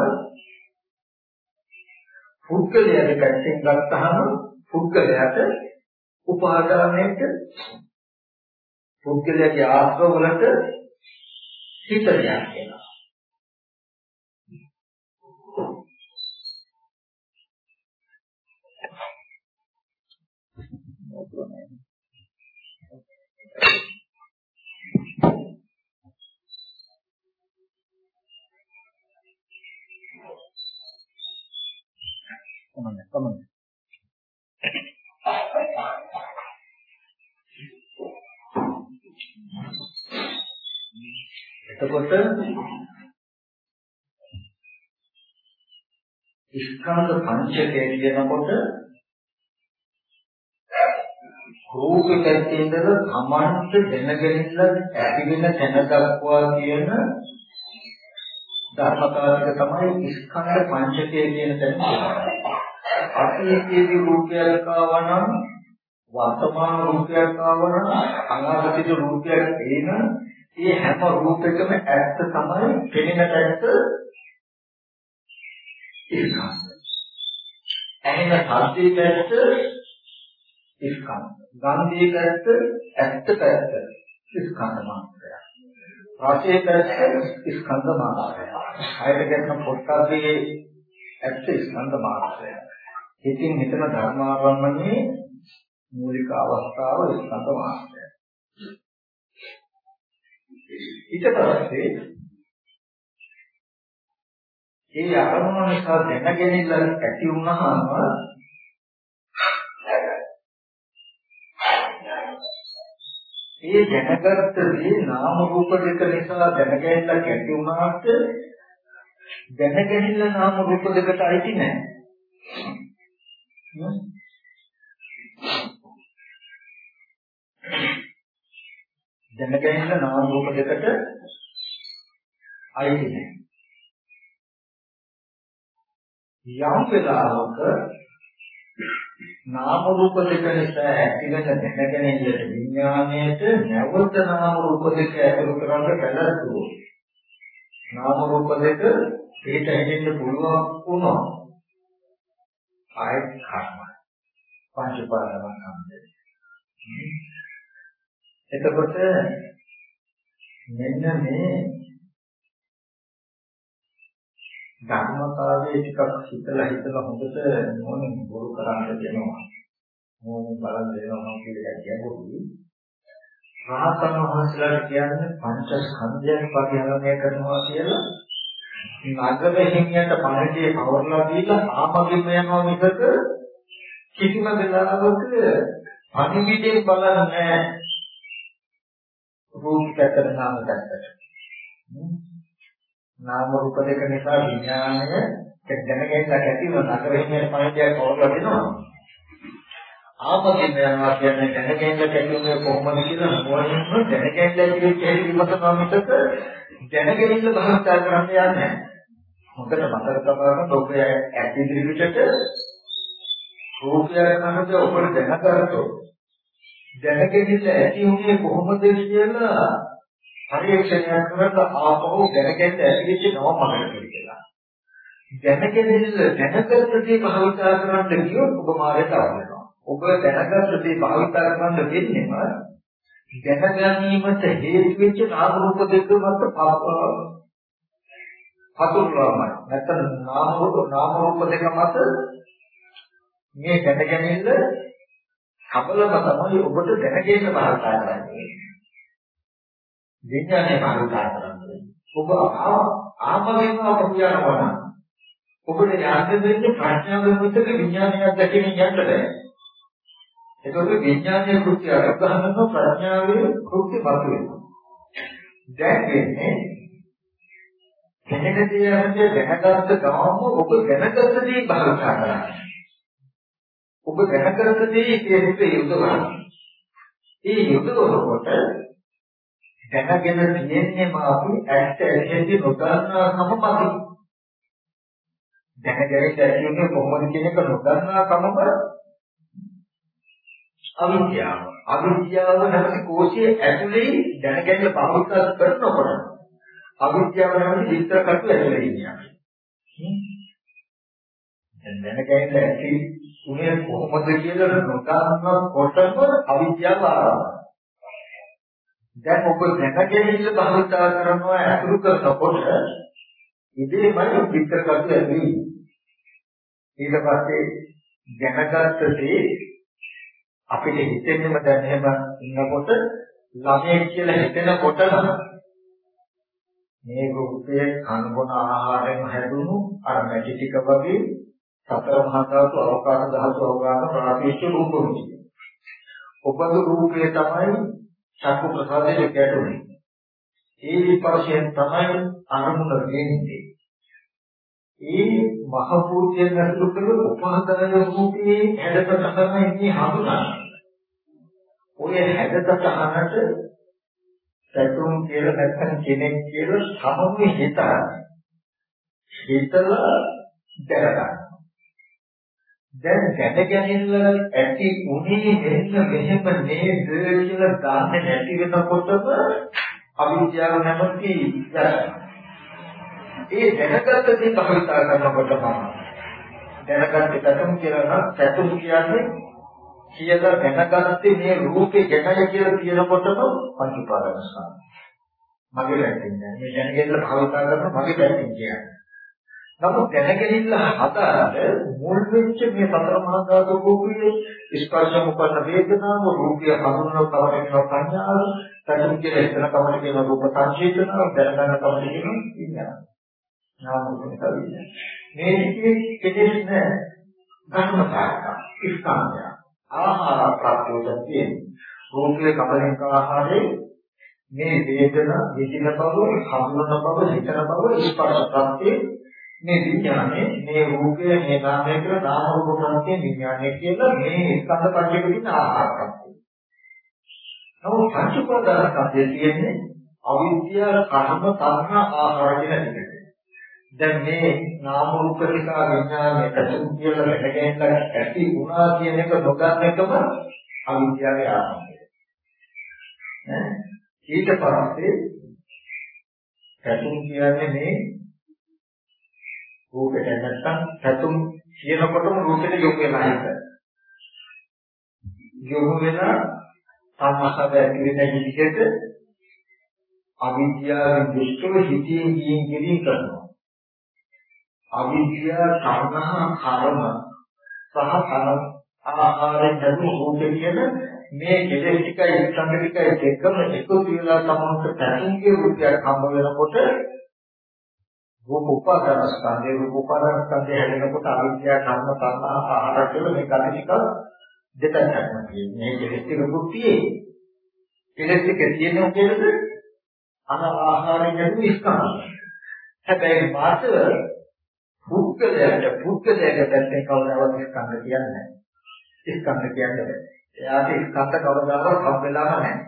පුද්ගලයාගේ පැත්තෙන් ගත්තාම පුද්ගලයාට උපාදානයට පුද්ගලයාගේ ආත්ම වලට හිතයක් වෙනවා. Come on, come on. එතකොට ස්කන්ධ පංචකය කියනකොට රූපකයෙන් ඉඳලා සමාන්ත දැනගැනින්න ඇතිවෙන තැන දක්වා කියන ධර්මතාවයක තමයි ස්කන්ධ පංචකය කියන තැන තියෙන්නේ. අතීතයේදී රූපයක් ආවනම් වර්තමාන රූපයක් ආවනම් අනාගතයේ රූපයක් එන ඒ හැම රූපයකම ඇත්ත තමයි පෙනෙන ඇත්ත ස්කන්ධ. ඇහෙන ශබ්දයේ ඇත්ත ස්කන්ධ. ගන්ධයේ ඇත්ත ඇත්තට ඇත්ත ස්කන්ධ මාත්‍රය. රසයේ ඇත්ත ස්කන්ධ මාත්‍රය. ආයත ගැන පොට්ටබ්බේ ඇත්ත ස්කන්ධ මාත්‍රය. ඉතින් මෙතන ධර්මාරම්මනේ මූලික අවස්ථාව ස්කන්ධ මාත්‍රය. ඊට පස්සේ ඒ අරමුණ නිසා දැනගෙනilla ඇති වුණාම ඒ දැනගත්ත දේ නාම රූප දෙක නිසා දැනගැනලා කැටි වුණාට දැනගැනilla නාම රූප දෙකට අයිති නැහැ. දැනගැනilla නාම රූප දෙකට අයිති නැහැ. යම් වෙලාවක නාම රූප දෙක නිසා ඇතිවෙන දැනගැනීමට විඥාණයට නැවත නාම රූප දෙක ඇතුළු කරන්න බැලුවොත් නාම රූප දෙක පිට හැදෙන්න පුළුවන් වුණා ආයත් කර්ම. පංච පාරමස්කන්ධය එතකොට මෙන්න මේ ධර්මතාවයේ ටිකක් හිතලා හිතලා හොඳට මොනින් බොරු කරන්න දෙනවා. මොනින් බලන් දෙනවා කියලා කියනකොට රහතන් වහන්සේලාට කියන්නේ පංචස්කන්ධයන් පරිහරණය කරනවා කියලා නගර හිමියට පණිවිඩය පවර්ලා දීලා ආමගින් යනවා මිසක කිසිම වෙලාවක පණිවිඩයෙන් බලන්නේ රූප පැතර නාම පැතර. නාම රූප දෙක නිසා විඥානය දැනගැනලා ඇතිව නගරෙන්නේ පණිවිඩයක් පවරලා දෙනවා. ආපදින් යනවා කියන්නේ දැනගැනලා කැටුනේ කොහොමද කියලා මොනින්ම දැනගැනලා ඉතිරි කෙරි විමසනවා මිසක දැනගැනilla භාවිතා කරන්න යන්නේ නැහැ. හොඳට මතක තබාගන්න ඔබ ඇති ඉදිරියට රූපය කරනකොට ඔබට දැනගන්නතෝ දැනගැනilla ඇති උනේ කොහොමද කියලා පරීක්ෂණයක් කරලා ආපහු දැනගන්න ඇතිවෙච්ච නම මතක කියලා. දැනගැනීම දැනගත්ත දේ භාවිතා කරන්න ගියොත් ඔබ මාර්ගයට අවදිනවා. ඔබ දැනගත්ත දේ භාවිතා කරන්න දෙන්නේම දැනගැනීමට හේතු වෙච්ච නාම රූප දෙක මත පතුරුලාමයි. නැත්නම් නාම රූප නාම රූප දෙක මත මේ දැනගැනීම කබලම තමයි ඔබට දැනගැනීම භාවිතා කරන්නේ. විඥානය භාවිතා කරන්නේ. ඔබ ආපවෙන්ම අපුයනවා. ඔබට යන්න දෙන්නේ ප්‍රඥාවෙන් විතර විඥානයක් දැකීමෙන් යන්න බෑ. ඒකෝට විඥානයේ කෘත්‍ය අරගහනම ප්‍රඥාවේ කෘත්‍ය බතු වෙනවා. දැන් වෙන්නේ කෙනෙකුගේ අරමුණ දැනගත්ත ගමන්ම ඔබ දැනගත්ත දේ භාවිතා කරනවා. ඔබ දැනගත්ත දේ ඒකේ යොදවනවා. ඒ යොදවනකොට දැනගෙන තියෙන්නේම අපි ඇත්ත ඇහිදී නොදන්නාකම මත. දැනගෙන ඇහින්නේ කොහොමද කියන එක නොදන්නාකමම අවිද්‍යාව. අවිද්‍යාව නැති කෝෂයේ ඇතුලේ දැනගෙන පහුත්සත් කරනකොට අවිද්‍යාව නැති විස්තර කටු ඇතුලේ ඉන්නේ. දැන් දැනගෙන ඇති උනේ කොහොමද කියලා නොදන්නකොටම අවිද්‍යාව ආරම්භයි. දැන් ඔබ දැනගෙනilla භාවිතා කරනවා අතුරු කරනකොට ඉදීමයි පිටකතු ඇති. ඊට පස්සේ දැනගත්ත දේ අපිට හිතෙන්නම දැන් එහෙම ඉන්නකොට ළමයෙක් කියලා හිතෙනකොට මේ රූපයේ කනබොන ආහාරයෙන් හැදුණු අර මැටි ටික වගේ සතර මහා ධාතු අවකාශ ධාතු අවගාන ප්‍රාපේක්ෂ රූප රූපී. ඔබගේ රූපය තමයි චක්කු ප්‍රසාදයේ ගැටුනේ. ඒ විපර්ශයෙන් තමයි අරමුණ වෙන්නේ. ඒ මහ පූජ්‍යයන් අතුළු කළ උපාදාන රූපේ හැඩතල ඉන්නේ හඳුනන්නේ. ඔය හැඩතලහනට සතුන් කියලා නැත්නම් කෙනෙක් කියලා සමමුයි හිතන්නේ. හිතලා දැනගන්න. දැන් දැනගැනින්න ඇති උනේ මෙන්න මෙහෙම නේද කියලා දන්නේ නැති වෙනකොටම අවිද්‍යාව නැමැති ඒ දැනගත්ත දේ භාවිතා කරනකොටම දැනගත්ත පැතුම් කියලා නම් පැතුම් කියන්නේ කියලා දැනගත්තේ මේ රූපේ ගැනයි කියලා කියනකොටම පංච උපාදානස්කන්ධ. මගේ පැත්තෙන් මේ දැනගෙන භාවිතා කරන මගේ පැත්තෙන් කියන්නේ. නමුත් දැනගෙනින්න හදාරට මුල් වෙච්ච මේ සතර මහා ධාතු රූපයේ ස්පර්ශ මුපන්න වේදනාව? රූපය හඳුනන කවර කියන සංඥාව. සතුන් කියලා එතන කවර කියන රූප සංචේතනාව දැනගන්න කවර කියන විඥාන නාම රූප කවිය මේ විදිහේ කෙලෙස් නැ. ධර්මතාවක ස්කන්ධය. ආහාර ප්‍රත්‍යෝෂයෙන් තියෙන්නේ රූපයේ කබලෙන් ආහාරේ මේ වේදනා විචින බව හඳුනන බව හිතන බව ස්පර්ශ ප්‍රත්‍යයේ මේ විඥානේ මේ රූපය මේ නාමය කියලා නාම රූප ප්‍රත්‍ය විඥානය කියලා මේ ස්කන්ධ පංචක තියෙන ආකාරයක්. නමුත් පංච උපාදානස්කන්ධය තියෙන්නේ අවිද්‍යාව කර්ම තණ්හා ආහාර කියන එකට. දැන් මේ නාම රූප ටික විඥානයේ ඇතුළු කියලා දැනගෙන ඇති වුණා කියන එක නොගන්න එකම අවිද්‍යාවේ ආරම්භය. ඊට පස්සේ ඇතුළු කියන්නේ මේ රූපෙට නැත්තම් සතුම් කියනකොටම රූපෙට යොමු වෙලා හිත. යොමු වෙලා සම්මතව ඇති වෙන විදිහට අවිද්‍යාවෙන් දුෂ්ටව හිතින් ගියින් ගියින් කරනවා. අවිද්‍යාව කර්ණහ කර්ම සහ කන ආහාරයෙන් ලැබුණු රූප කියන මේ කෙලෙස් ටිකයි ස්කන්ධ ටිකයි දෙකම එකතු වෙලා තමයි පැතිංගේ රූපයක් හම්බ වෙනකොට රූප උපාදාන ස්කන්ධේ රූප උපාදාන ස්කන්ධය හැදෙනකොට අවිද්‍යාව කර්ම සංහා ආහාර කියලා මේ ගති ටික දෙකක්ම තියෙන්නේ. මේ කෙලෙස් ටික කුට්ටියේ. කෙලෙස් ටික තියෙනවා කියලද අන ආහාරයෙන් ලැබෙන ස්කන්ධ. හැබැයි මාතව පුද්ගලයාට පුද්ගලයාට දැක්කේ කවදාවත් ස්කන්ධ කියන්නේ නැහැ. ස්කන්ධ කියන්නේ එයාට ස්කන්ධ කවදාවත් හම් වෙලාම නැහැ.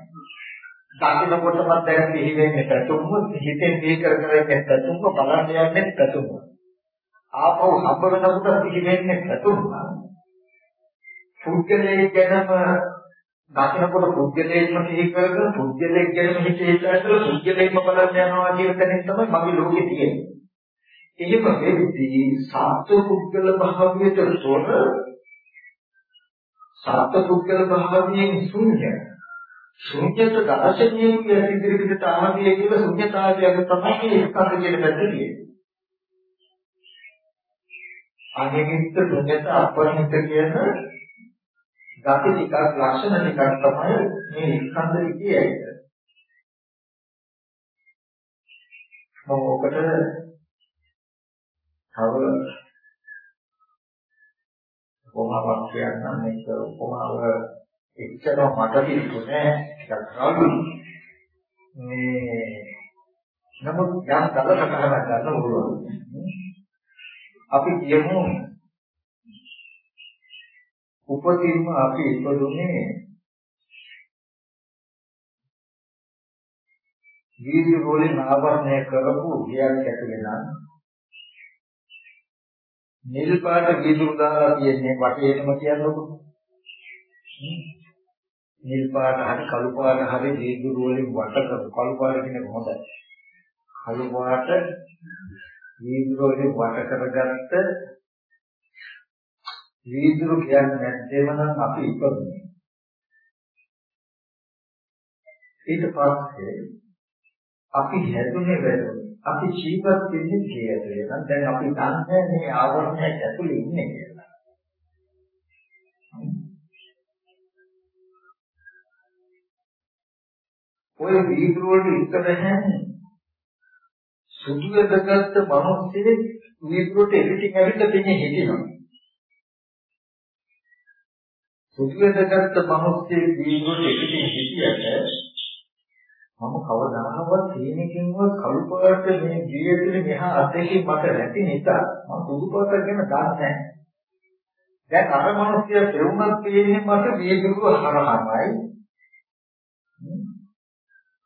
දකින්නකොටම දැන් පිහි වෙන්නේ පැතුම්ම හිතෙන් පිහි කර කර ඉන්නේ පැතුම්ම බලන්න යන්නේ පැතුම්ම ආපහු හම්බ වෙනකොට පිහි වෙන්නේ පැතුම්ම පුද්ගලයේ ගැනම දකින්නකොට පුද්ගලයෙක්ම සිහි කරගෙන පුද්ගලයෙක් ගැනම හිතේ ඉස්සරහට පුද්ගලයෙක්ම බලන්න යනවා කියන තැනින් තමයි මගේ ලෝකේ තියෙන්නේ. එහෙම වෙද්දී සත්ව පුද්ගල භාවයට තොර සත්ව පුද්ගල භාවයෙන් ශුන්‍යයි. ශුන්‍යත දර්ශනීය කියන ඉදිරියට ආදී කියන ශුන්‍යතාවයක තමයි මේ ස්කන්ධ කියන පැත්තේ අනිමිත්ත ශුන්‍යත අපරිමිත කියන ගති ටිකක් ලක්ෂණ ටිකක් තමයි මේ ස්කන්ධ කියන්නේ. මම ඔකට තව උපමාවක් කියන්නම්. මේක උපමාව එච්චර මට තිබුණේ ටිකක් රළු මේ නමුත් යම් දවසක කරගන්න ඕන අපි කියමු උපතින්ම අපි ඉපදුනේ වීර්ය වලින් ආවරණය කරපු ගියක් ඇතුලේ නම් නිල් පාට වීදුරු දාලා තියෙන්නේ වටේටම කියන්නකො නිල් පාට හරි කළු පාට හරි දීර්ඝ වලින් වට කරු කළු පාට කියන්නේ හොඳයි. කළු පාට දීර්ඝ වලින් වට කරගත්ත දීර්ඝ කියන්නේ නැත්නම් නම් අපි ඉපදුනේ. ඊට පස්සේ අපි හැදුනේ වැදුනේ. අපි ජීවත් වෙන්නේ ජීවිතේ. දැන් අපි දන්නේ මේ ආවරණය ඇතුලේ ඉන්නේ කියලා. ඔය වීදුරු වලට ඉස්සර නැහැ. සුදු වෙදගත්ත මිනිස්සේ වීදුරුට එවිටින් ඇවිල්ලා දෙන්නේ හිටිනවා. සුදු වෙදගත්ත මිනිස්සේ වීදුරුට එවිටින් හිටියට මම කවදාහවත් තේනකින්වත් කළු පාට මේ ජීවිතේ මෙහා අත්දැකීම් මට නැති නිසා මම සුදු පාට ගැන දන්නේ නැහැ. දැන් අර මිනිස්සයා පෙරුණක් තියෙන්නේ මට වීදුරුව හරහාමයි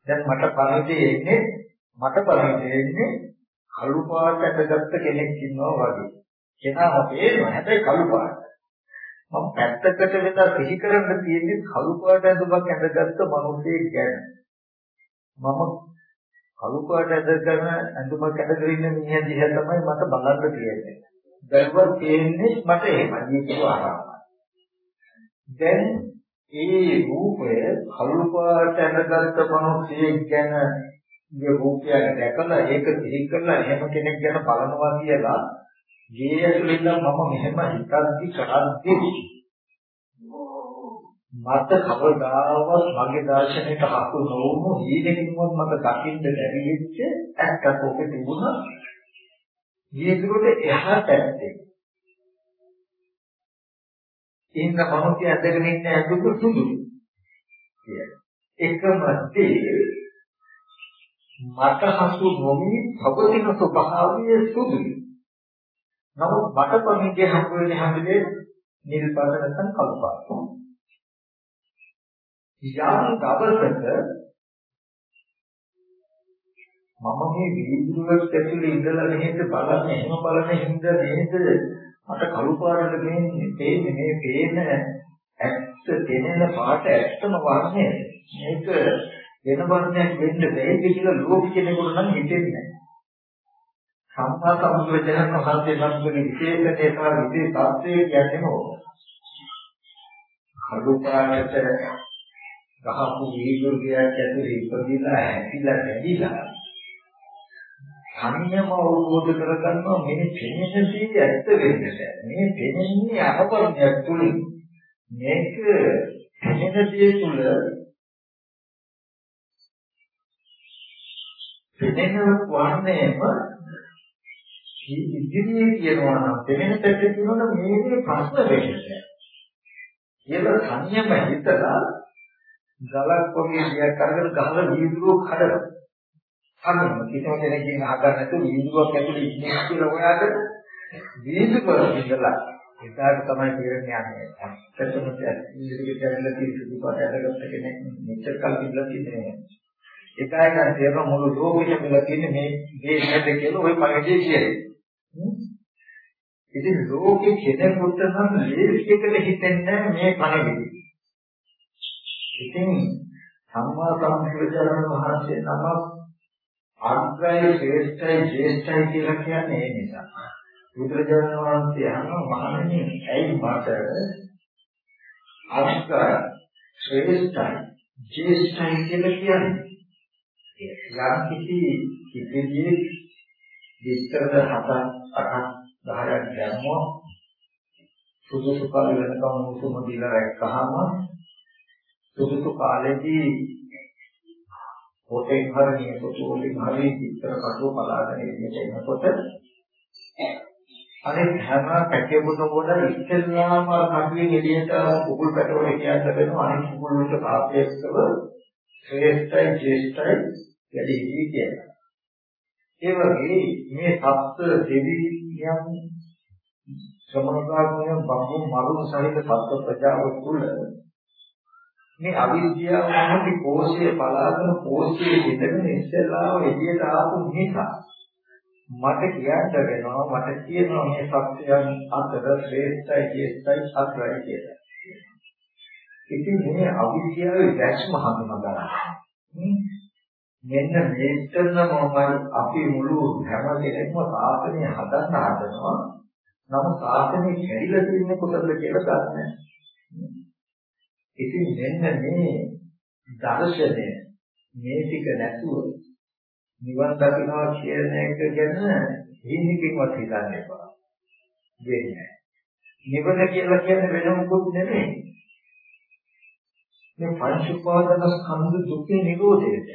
දැන් මට පරිදි එන්නේ මට පරිදි එන්නේ කළු පාට ඇඳගත්ත කෙනෙක් ඉන්නවා වගේ. කෙනාම පේනවා හැබැයි කළු පාට. මම පැත්තකට වෙලා සිහි කරන්න තියෙන්නේ කළු පාට ඇඳුමක් ඇඳගත්ත මිනිහෙක් ගැන. මම කළු පාට ඇඳගෙන ඇඳුමක් ඇඳගෙන ඉන්න මිනිහ දිහා තමයි මට බලන්න තියෙන්නේ. බැලුවත් තියෙන්නේ මට එහෙමයි කියලා දැන් ඒ රූපය කළු පාට ඇඳගත්ත මිනිහෙක් ගැන මේ රූපය දැකලා ඒක සිහි කරලා එහෙම කෙනෙක් ගැන බලනවා කියලා ගේ ඇතුළේ ඉඳන් මම මෙහෙම හිතද්දි කරද්දි මට කවදාවත් මගේ දර්ශනයට හසු නොවුණු ඊදෙකින්වත් මට දකින්න බැරි වෙච්ච ඇත්තක් ඔක තිබුණා. ඊදුරට එහා පැත්තේ. ඉන්න මොහොතේ ඇදගෙන ඉන්න ඇතුළු සුදුයි. එකම දේ මට හසු නොවි පවතින ස්වභාවය සුදුයි. නමුත් මට පණිගේ හම්බ වෙන හැමදේ නිල් පාට නැත්නම් කළු පාට. යම් දවසක මම මේ වීදුරුවක් ඇතුලේ ඉඳලා මෙහෙට බලන්නේ එහෙම බලන හින්දා නේද? මට කළු පාටට මේ තේන්නේ මේ පේන ඇත්ත දෙනෙන පාට ඇත්තම වර්ණය. මේක වෙන වර්ණයක් වෙන්න බැහැ කියලා ලෝක කෙනෙකුට නම් හිතෙන්නේ සම්මා සම්බුද්ධයන් වහන්සේ සම්බුද්ධ විශේෂ දේශනා විදේ තාත්තේ කියන්නේ. ඕක. කළු පාටට ගහපු වීදුරුවක් ඇතුලේ ඉපදිලා හැදිලා වැඩිලා සංයම අවබෝධ කරගන්නවා මේ පෙනෙනදී ඇත්ත වෙන්නේ මේ පෙනෙන්නේ අහපරණයක් තුලින්. මේක පෙනෙනදී තුල පෙනෙන වර්ණයම ඉදිරියේ කියනවා නම් පෙනෙන පැත්තේ කියනවා මේකේ ප්‍රශ්න වෙන්නේ කියලා සංයම හිතලා ගලක් වගේ දෙයක් අරගෙන ගහලා වීදුරුව කඩනවා. අන්න කිසිම කෙනෙක්ගෙන් අහගන්න නැතුව වීදුරුවක් ඇතුලේ ඉන්නේ කියලා හොයාගෙන වීදුරුව ඉඳලා එදාට තමයි තේරෙන්නේ යන්නේ. ඇත්තටම ඉන්ද්‍රිය කැරෙල්ල තියෙන සුදුපාට අරගත්ත කෙනෙක් මෙච්චර කල් ඉඳලා තියෙන්නේ. ඒකයි නම් තේරෙන මුළු ලෝකෙම ඉඳලා තියෙන්නේ මේ දේ නැද්ද කියලා ওই පරිදි කියන්නේ. ඉතින් ලෝකෙ කෙනෙකුට නම් ලේසියකට හිතෙන්නේ මේ පණවිඩි. ඉතින් සම්මා සම්බුදුරජාණන් වහන්සේ නම අග්‍රයි ශ්‍රේෂ්ඨයි ජේෂ්ඨයි කියලා කියන්නේ ඒ නිසා. බුදුරජාණන් වහන්සේ අහනවා මහණෙනි ඇයි මට අග්‍ර ශ්‍රේෂ්ඨයි ජේෂ්ඨයි කියලා කියන්නේ? යම් කිසි කිසිදී විස්තර හත අටක් දහයක් දැම්මොත් සුදුසු කාල වෙනකම් මුසුම දීලා රැක්කහම සුදුසු කාලෙදී පොතෙන් හරි නියපොතුලින් හරි චිත්‍ර කටුව බලාගෙන ඉන්නකොට අනෙක් හැම පැකේබුත කොට ඉස්සෙල්ලාම කටුවෙන් එළියට කුකුල් පැටවල කියන්න වෙනවා අනෙක් කුකුල් වලට සාපේක්ෂව ශ්‍රේෂ්ඨයි ජේෂ්ඨයි වැඩි ඉති කියලා. ඒ වගේ මේ සත්ත්ව දෙවියන් ශ්‍රමණකාරයන් බඹු මරු සහිත සත්ත්ව ප්‍රජාව තුළ මේ අවිද්‍යාව මොහොතේ කෝෂයේ පලාගෙන කෝෂයේ හිටගෙන ඉස්සෙල්ලාම එළියට ආපු නිසා මට කියන්න වෙනවා මට කියනවා මේ සත්‍යයන් අතර ශ්‍රේෂ්ඨයි ජේෂ්ඨයි අග්‍රයි කියලා. ඉතින් මේ අවිද්‍යාවේ දැක්ම හඳුනා ගන්න. මෙන්න මේකන මොමයි අපි මුළු හැම කෙනෙක්ම සාසනය හදන්න හදනවා. නමුත් සාසනය කැඩිලා තියෙන්නේ කොතනද කියලා දන්නේ නැහැ. ඉතින් මෙන්න මේ දර්ශනය මේ ටික නැතුව නිවන් දකින්නවා කියන එක ගැන හිණිකින්වත් හිතන්න එපා. දෙන්නේ නිවන කියලා කියන්නේ වෙන මොකුත් නෙමෙයි. මේ පංච උපාදාන ස්කන්ධ දුක්ඛේ නිරෝධයද.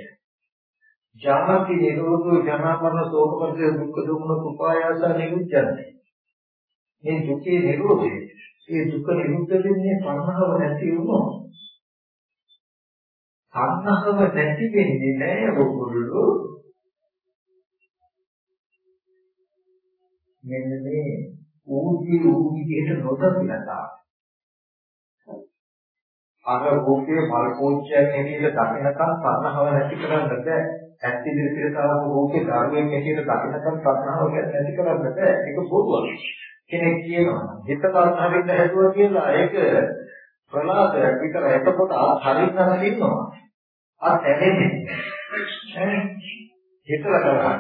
ජාති නිරෝධෝ ජනමන සෝකපද දුක්ඛ දුක්ඛ උපායාස නිරුද්ධන්නේ. මේ දුකේ නිරෝධය ඒ දුක නිරුද්ධ වෙන්නේ සංහව නැති වුණොත්. සංහව නැති වෙන්නේ නෑ ඔගොල්ලෝ මෙන්න මේ ඌටි ඌටියට නොදකිනතා අර භෝගේ මල් පෝච්චයක් හැටියට දකිනකම් සංහව නැති කරන්න බෑ. ඇත්ත ඉදිරියට තව භෝගේ ධර්මයෙන් හැටියට දකිනකම් සංහව නැති කරන්න බෑ. ඒක බොරුවක්. කෙනෙක් කියනවා. හිත තරහින් හැදුවා කියලා ඒක ප්‍රලාපයක් විතර එතකොට හරින් හරින් ඉන්නවා. අත් ඇදෙන්නේ. හිතලා කරා.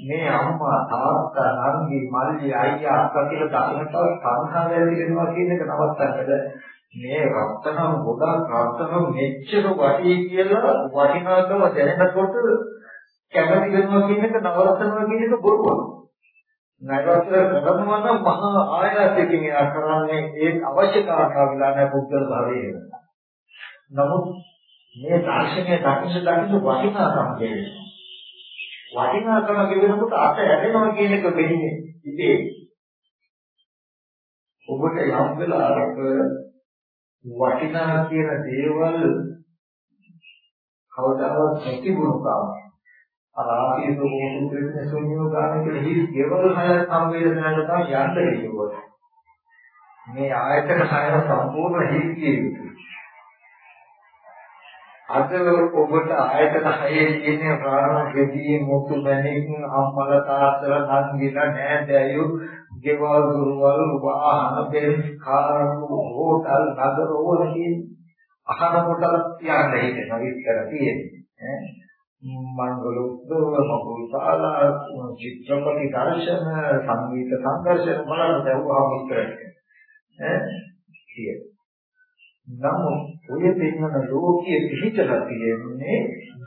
මේ අම්මා තාත්තා නංගි මල්ලි අයියා අක්කා කියලා දකින්නට සංහා වැරදි වෙනවා කියන එක නවත්තන්නද? මේ රත්තරන් ගොඩක් රත්තරන් මෙච්චර වටී කියලා වටිනාකම දැනනකොට කැමති වෙනවා කියන එක නවත්තනවා කියන එක බොරුවක්. නෛවත්‍ය කරනවා නම් මහා ආයාසයෙන් එයා කරන්නේ ඒ අවශ්‍ය කාරණා විලා නැහැ පුද්ගල භාවයේ. නමුත් මේ දර්ශනය දකින්න දකින්න වටිනාකම කියනවා. වටිනාකම කියනකොට අත ඇදෙනවා කියන එක වෙන්නේ ඉතින් ඔබට යම් වෙලාවක වටිනා කියන දේවල් කවදාවත් නැතිවුණු කාම අර ආපියක මොහොත දෙන්න ශුන්‍යව ගන්න කියලා හිස් කෙවල් හය සම්වේදනයට තමයි යන්න හේතුව. මේ ආයතන හය සම්පූර්ණ හිස් කියෙන්නේ. අද ඔබට ආයතන හයේ තියෙන ප්‍රාණ ගෙදී මුතු මැණික් අම්මල තාත්තලා නංගිලා නෑදෑයෝ ගෙවල් දුරවල් වාහන බෙන්ස් කාර් හෝටල් නගර ඕන කියන අහන කොට යන්න හිතෙනවා විස්තර තියෙන්නේ මංගල උත්සව මගුල්පාලා චිත්‍රපටි දර්ශන සංගීත සංදර්ශන බලන්න දැවුවා විස්තර ඈ කියේ නමුත් ඔය දෙන්නන ලෝකයේ පිහිටලා තියෙන්නේ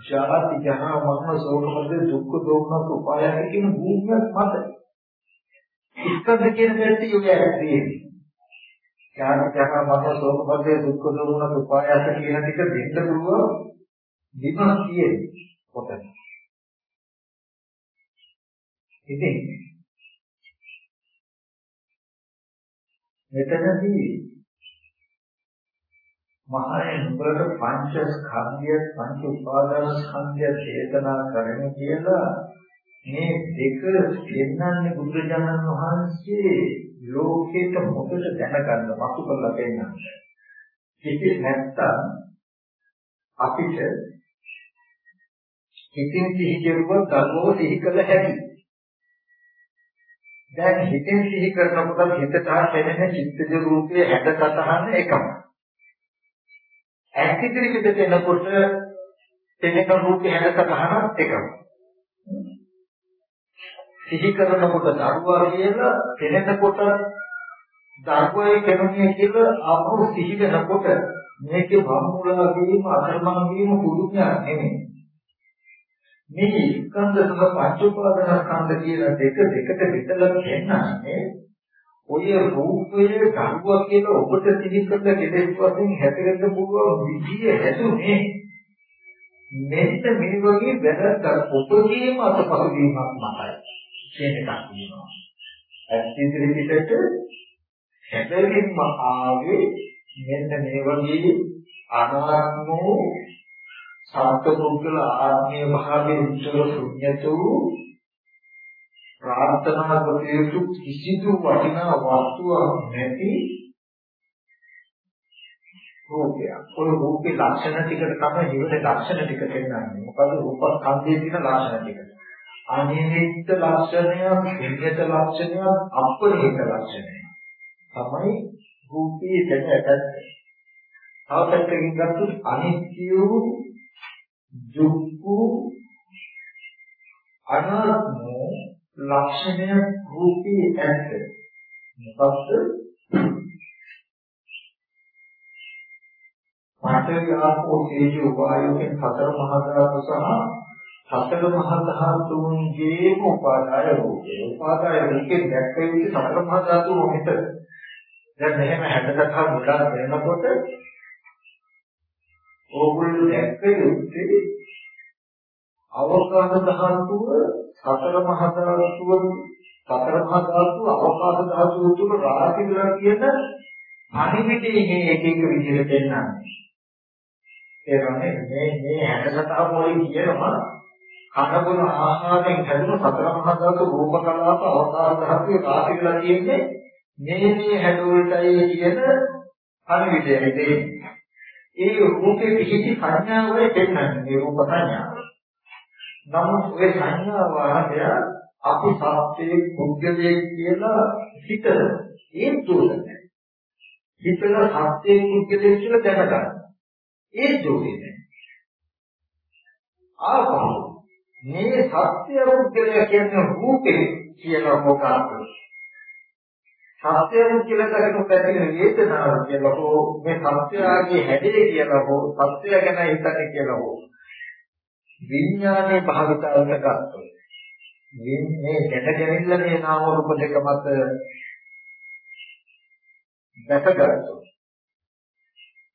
ජාති ජහා මරණ සෝකමද දුක්ඛ දෝමන උපායය කියන භූමියක් මත. ස්කන්ධ කියන පැත්තේ යෝගය තියෙන්නේ. ජාති ජහා මරණ සෝකමද දුක්ඛ දෝමන උපායය කියන ටික දෙන්න පුළුවන් විමස් කියන්නේ පොතේ. ඉතින් මෙතනදී මහණෙනි නුඹට පංච ස්කන්ධය පංච උපාදාන ස්කන්ධය චේතනා කරන කියලා මේ දෙක දෙන්නන්නේ බුදුරජාණන් වහන්සේ ලෝකෙට මොකද දැනගන්න මතු කරලා දෙන්නා. කිසි නැත්තම් අපිට හිතින් සිහි කෙරුවොත් ධර්මෝ සිහි කළ හැකි. දැන් හිතෙන් සිහි කරනකොට හිතට හැදෙන චිත්තජ රූපයේ හැඩසතහන එකමයි. ඇස් ඉදිරි පිටට එනකොට තෙලෙන රූපේ හැඩසටහනත් එකම. සිහි කරනකොට දරුවා කියලා තෙලෙනකොට දරුවයි කෙනුනේ කියලා ආපහු සිහි වෙනකොට මේකේ වම්මුලා වීම අධර්මං වීම පුදුමයක් නෙමෙයි. මේ ස්කන්ධ සහ පංච උපාදාන ස්කන්ධ කියලා දෙක දෙකට විතර කියන්නේ ඔය රූපයේ ධර්ම කියලා ඔබට සිහිකරන කෙලෙස් වශයෙන් හැදෙන්න පුළුවන් විදිය හැදුනේ. මෙන්න මේ වගේ වැරද්දක් ඔබගේම අතපසුවීමක් මතයි. කියන එකක් කියනවා. ඇස්තිරි පිටට හැදෙමින්ම ආවේ මෙන්න මේ වගේ අනාත්ම වූ සත්පුද්ගල ආත්මීය භාවයේ උච්චව ශුන්‍යත වූ ප්‍රාර්ථනා කළ යුතු කිසිදු වටිනා වස්තුවක් නැති රූපයක්. ඔය රූපේ ලක්ෂණ ටිකට තමයි ජීවිතේ ලක්ෂණ ටික කියන්නේ. මොකද රූපස්කන්ධයේ තියෙන ලක්ෂණ ටික. අනිමිත්ත ලක්ෂණය, විඤ්ඤාත ලක්ෂණය, අපරිහිත ලක්ෂණය. තමයි රූපේ දැකගත්. අවසත්කින් ගත්තොත් අනිත්‍ය දුක්ඛ අනාත්ම ලක්ෂණය රූපී ඇත්ත. මොකක්ද? පාඨය ආපෝ තේජෝ වායෝ කියන සතර මහා ධාතු සහ සතර මහා ධාතුන්ගේ උපාදාය රූපේ. උපාදාය රූපේ දැක්කේ සතර මහා ධාතු මොකද? දැන් මෙහෙම හැඩසටහන් මුලා වෙනකොට ඕගොල්ලෝ දැක්කේ අවකාශ ධාතුව සතර මහා ධාතුව සතර මහා ධාතුව අවකාශ ධාතුව තුන රාශි කරලා කියන අනිවිදේ මේ එක එක විදිහට දෙන්නන්නේ. ඒ කියන්නේ මේ මේ හැඩසටහන වලින් කියනවා කනබුන ආහාරයෙන් හැදුණු සතර මහා ධාතු රූප කලාප අවකාශ ධාතුවේ රාශි කරලා කියන්නේ මේ මේ හැඩවලටයි කියන අනිවිදේ දෙන්නේ. ඒ රූපේ පිහිටි සංඥාවල දෙන්නන්නේ මේ රූප සංඥාව. නමුත් ඔය සංඥා වාදය අපි සත්‍යයේ පුද්ගලයේ කියලා හිතන ඒ දෝෂයි. හිතන සත්‍යයේ පුද්ගලයේ කියලා දැනගන්න. ඒ දෝෂේ නෑ. ආපහු මේ සත්‍ය පුද්ගලය කියන්නේ රූපේ කියලා මොකක්ද? සත්‍යය කියලා කරනකොට ඇතිවෙන වේදනාව කියලා හෝ මේ සත්‍යයේ හැඩේ කියලා හෝ සත්‍යය ගැන හිතන්නේ කියලා හෝ විඥානයේ භාවිතාවට ගත්තොත් මේ දැකගැනිල්ල මේ නාම රූප දෙක මත දැකගත්තොත්